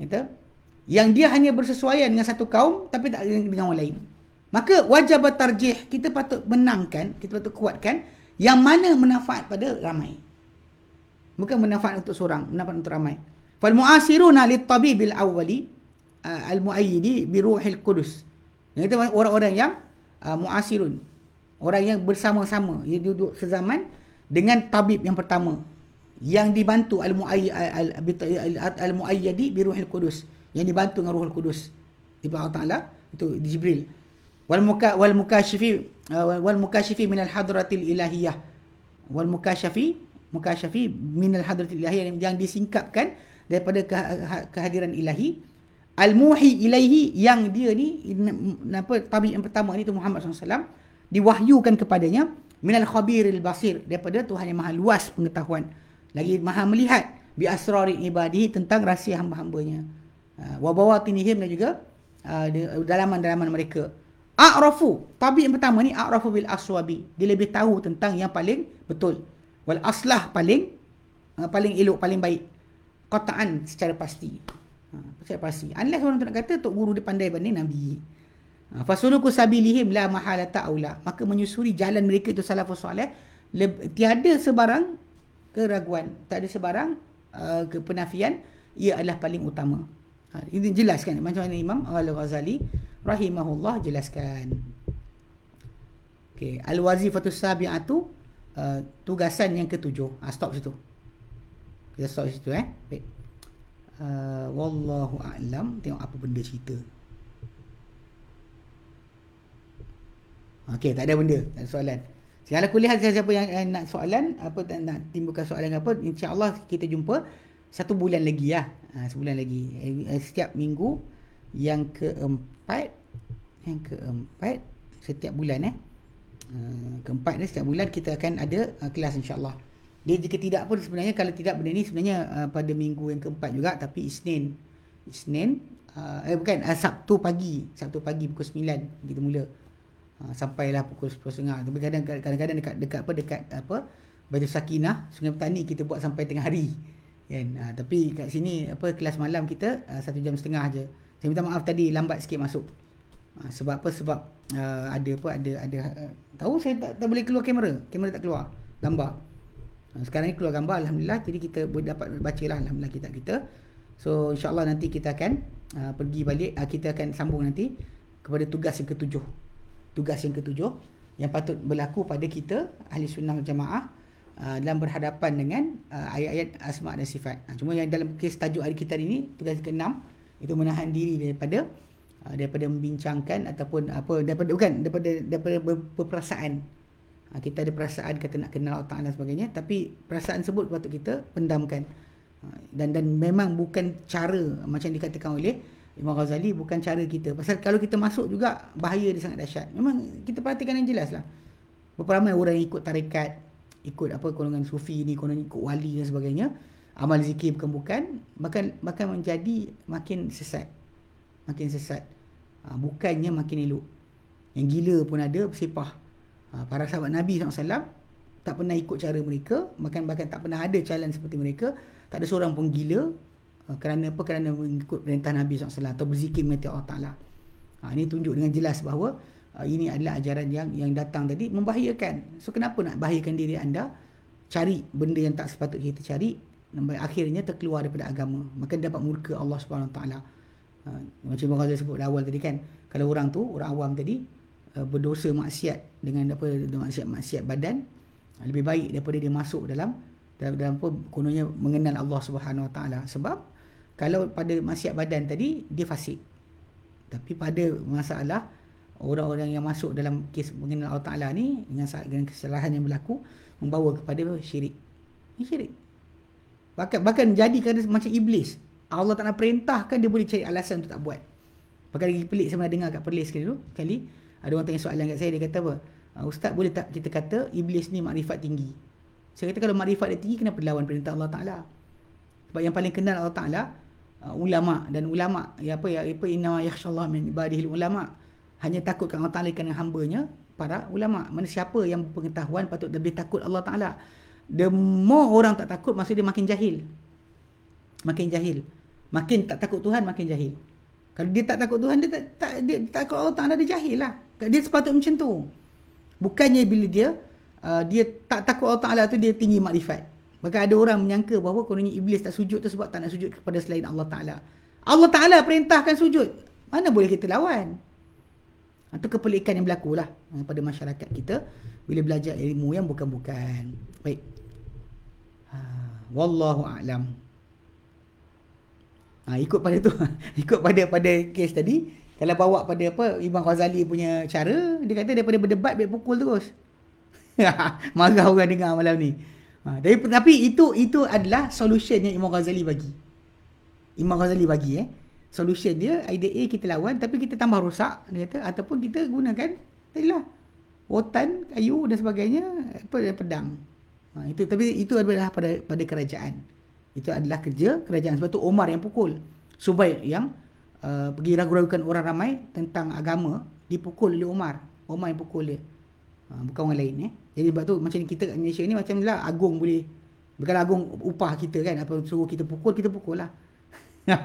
kata yang dia hanya bersesuaian dengan satu kaum tapi tak dengan orang lain. Maka wajib tarjih kita patut menangkan, kita patut kuatkan yang mana manfaat pada ramai. Bukan manfaat untuk seorang, manfaat untuk ramai. Fal mu'asiruna lit tabibil awwali uh, al muayyidi bi ruhil qudus. Yang itu orang-orang yang uh, mu'asirun. Orang yang bersama-sama, yang duduk sezaman dengan tabib yang pertama yang dibantu al muayyidi al muayyidi bi ruhil qudus yang dibantu dengan Ruhul Kudus di Allah Taala itu Jibril wal muka wal mukashifi uh, wal mukashifi min al hadratil ilahiyah. Wal mukashifi mukashifi min al hadratil ilahiyah yang, disingkapkan daripada kehadiran ilahi. Al muhi ilaihi yang dia ni apa tabi yang pertama ni tu Muhammad SAW diwahyukan kepadanya min al khabiril basir daripada Tuhan yang maha luas pengetahuan. Lagi maha melihat bi asrari ibadihi tentang rahsia hamba-hambanya. Ha, wa bawatinihim dan juga uh, dalaman-dalaman mereka a'rafu. Tabi yang pertama ni a'rafu bil aswabi. Dia lebih tahu tentang yang paling betul. Wal aslah paling uh, paling elok paling baik. Qataan secara pasti. Ha, secara pasti. Unless orang tu nak kata tok guru dia pandai banding nabi ha, fasuluku sabilihim la mahalata aula maka menyusuri jalan mereka itu salafus soleh tiada sebarang keraguan. Tak ada sebarang uh, kepenafian. Ia adalah paling utama. Ha, ini jelaskan macam mana Imam Al-Ghazali rahimahullah jelaskan. Okey, al-wazifatus sabi'atu uh, tugasan yang ketujuh. Ha, stop situ. Kita stop situ eh. Baik. Uh, wallahu a'lam tengok apa benda cerita. Okey, tak ada benda, tak ada soalan. Segala kuliah siapa yang eh, nak soalan, apa tak nak timbulkan soalan apa, insya-Allah kita jumpa satu bulan lagi ya. Ha, sebulan lagi. Eh, setiap minggu yang keempat yang keempat setiap bulan eh. Uh, keempat ni setiap bulan kita akan ada uh, kelas insya-Allah. Dia jika tidak pun sebenarnya kalau tidak benda ni sebenarnya uh, pada minggu yang keempat juga tapi Isnin. Isnin eh bukan Sabtu pagi, Sabtu pagi pukul 9 kita mula. Sampailah pukul 10.30. Tapi kadang kadang dekat dekat apa dekat apa Batu Sakinah, Sungai Petani kita buat sampai tengah hari. Kan? Tapi kat sini apa kelas malam kita satu jam setengah aja. Saya minta maaf tadi lambat sikit masuk. Ha, sebab apa? Sebab uh, ada apa? Ada ada uh, tahu saya tak, tak boleh keluar kamera. Kamera tak keluar. Gambar. Ha, sekarang ni keluar gambar alhamdulillah. Jadi kita boleh dapat bacalah alhamdulillah kitab kita. So insyaallah nanti kita akan uh, pergi balik uh, kita akan sambung nanti kepada tugas yang ketujuh. Tugas yang ketujuh yang patut berlaku pada kita ahli sunnah jamaah uh, dalam berhadapan dengan uh, ayat-ayat asma dan sifat. Uh, cuma yang dalam kes tajuk hari kita ini tugas ke-6 itu menahan diri daripada uh, daripada membincangkan ataupun apa daripada bukan daripada daripada berperasaan. Uh, kita ada perasaan kata nak kenal Allah Taala sebagainya tapi perasaan tersebut patut kita pendamkan. Uh, dan dan memang bukan cara macam dikatakan oleh Imam Ghazali bukan cara kita. Pasal kalau kita masuk juga bahaya dia sangat dahsyat. Memang kita perhatikan yang jelas lah. Berapa ramai orang yang ikut tarikat, ikut apa golongan sufi ni golongan ikut wali dan sebagainya amal zikir bukan bukan bahkan bahkan menjadi makin sesat. Makin sesat. Ha, bukannya makin elok. Yang gila pun ada bersepah ha, para sahabat Nabi SAW tak pernah ikut cara mereka bahkan bahkan tak pernah ada jalan seperti mereka. Tak ada seorang pun gila ha, kerana apa? Kerana mengikut perintah Nabi SAW atau berzikir mengerti Allah Ta'ala. Ha, ini tunjuk dengan jelas bahawa uh, ini adalah ajaran yang yang datang tadi membahayakan. So kenapa nak bahayakan diri anda? Cari benda yang tak sepatutnya kita cari akhirnya terkeluar daripada agama. Maka dapat murka Allah Subhanahu taala. Ha, macam Ibn Ghazali sebut awal tadi kan. Kalau orang tu, orang awam tadi, uh, berdosa maksiat dengan apa maksiat maksiat badan lebih baik daripada dia masuk dalam dalam, dalam apa kononnya mengenal Allah Subhanahu Wa Taala sebab kalau pada maksiat badan tadi dia fasik tapi pada masalah orang-orang yang masuk dalam kes mengenal Allah Taala ni dengan, dengan kesalahan yang berlaku membawa kepada syirik ini syirik bahkan bahkan jadi kerana macam iblis. Allah tak nak perintahkan dia boleh cari alasan untuk tak buat. Bahkan lagi pelik saya pernah dengar kat Perlis sekali dulu kali ada orang tanya soalan kat saya dia kata apa? Uh, ustaz boleh tak kita kata iblis ni makrifat tinggi? Saya kata kalau makrifat dia tinggi kenapa lawan perintah Allah Taala. Sebab yang paling kenal Allah Taala uh, ulama dan ulama ya apa ya apa inna yakhshallah min ibadihi ulama. Hanya takutkan Allah Taala kerana hamba-Nya para ulama. Mana siapa yang pengetahuan patut lebih takut Allah Taala the more orang tak takut maksud dia makin jahil makin jahil makin tak takut Tuhan makin jahil kalau dia tak takut Tuhan dia tak, tak dia tak takut Allah Taala dia jahil lah dia sepatutnya macam tu. Bukannya bila dia uh, dia tak takut Allah Ta'ala tu dia tinggi makrifat. Maka ada orang menyangka bahawa kononnya iblis tak sujud tu sebab tak nak sujud kepada selain Allah Ta'ala. Allah Ta'ala perintahkan sujud. Mana boleh kita lawan? Itu kepelikan yang berlaku lah uh, pada masyarakat kita bila belajar ilmu yang bukan-bukan. Baik. Wallahu a'lam. Ha, ikut pada tu. ikut pada pada kes tadi. Kalau bawa pada apa Imam Ghazali punya cara, dia kata daripada berdebat baik pukul terus. Marah orang dengar malam ni. Ha, tapi, tapi itu itu adalah solution yang Imam Ghazali bagi. Imam Ghazali bagi eh. Solution dia idea A kita lawan tapi kita tambah rosak dia kata ataupun kita gunakan tadilah rotan, kayu dan sebagainya apa pedang. Ha, itu tapi itu adalah pada pada kerajaan. Itu adalah kerja kerajaan sebab tu Omar yang pukul. Subair yang uh, pergi ragu-ragukan orang ramai tentang agama dipukul oleh Umar. Umar yang pukul dia. Uh, bukan orang lain eh. Jadi sebab tu macam kita kat Malaysia ni macam lah agung boleh bukan agung upah kita kan apa suruh kita pukul kita pukul lah.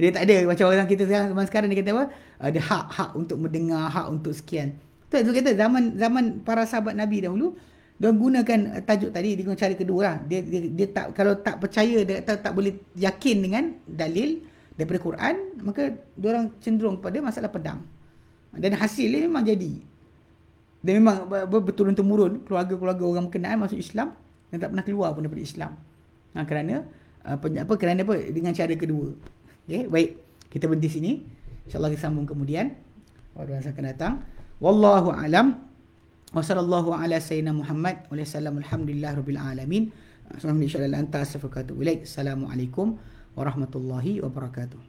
dia tak ada macam orang kita sekarang zaman sekarang dia kata apa? Ada hak-hak untuk mendengar, hak untuk sekian. Tu tu kata zaman zaman para sahabat Nabi dahulu dia gunakan tajuk tadi dengan cara kedua lah. Dia, dia, dia tak kalau tak percaya dia tak, tak boleh yakin dengan dalil daripada Quran maka orang cenderung pada masalah pedang. Dan hasilnya memang jadi. Dan memang berturun temurun. Keluarga-keluarga orang berkenaan masuk Islam dan tak pernah keluar pun daripada Islam. Ha, kerana apa, apa kerana apa? Dengan cara kedua. Okay, baik. Kita berhenti sini. Insyaallah kita sambung kemudian. Pada masa akan datang. Wallahu alam wa sallallahu ala sayyidina Muhammad wa sallam alhamdulillah rabbil alamin Assalamualaikum warahmatullahi wabarakatuh.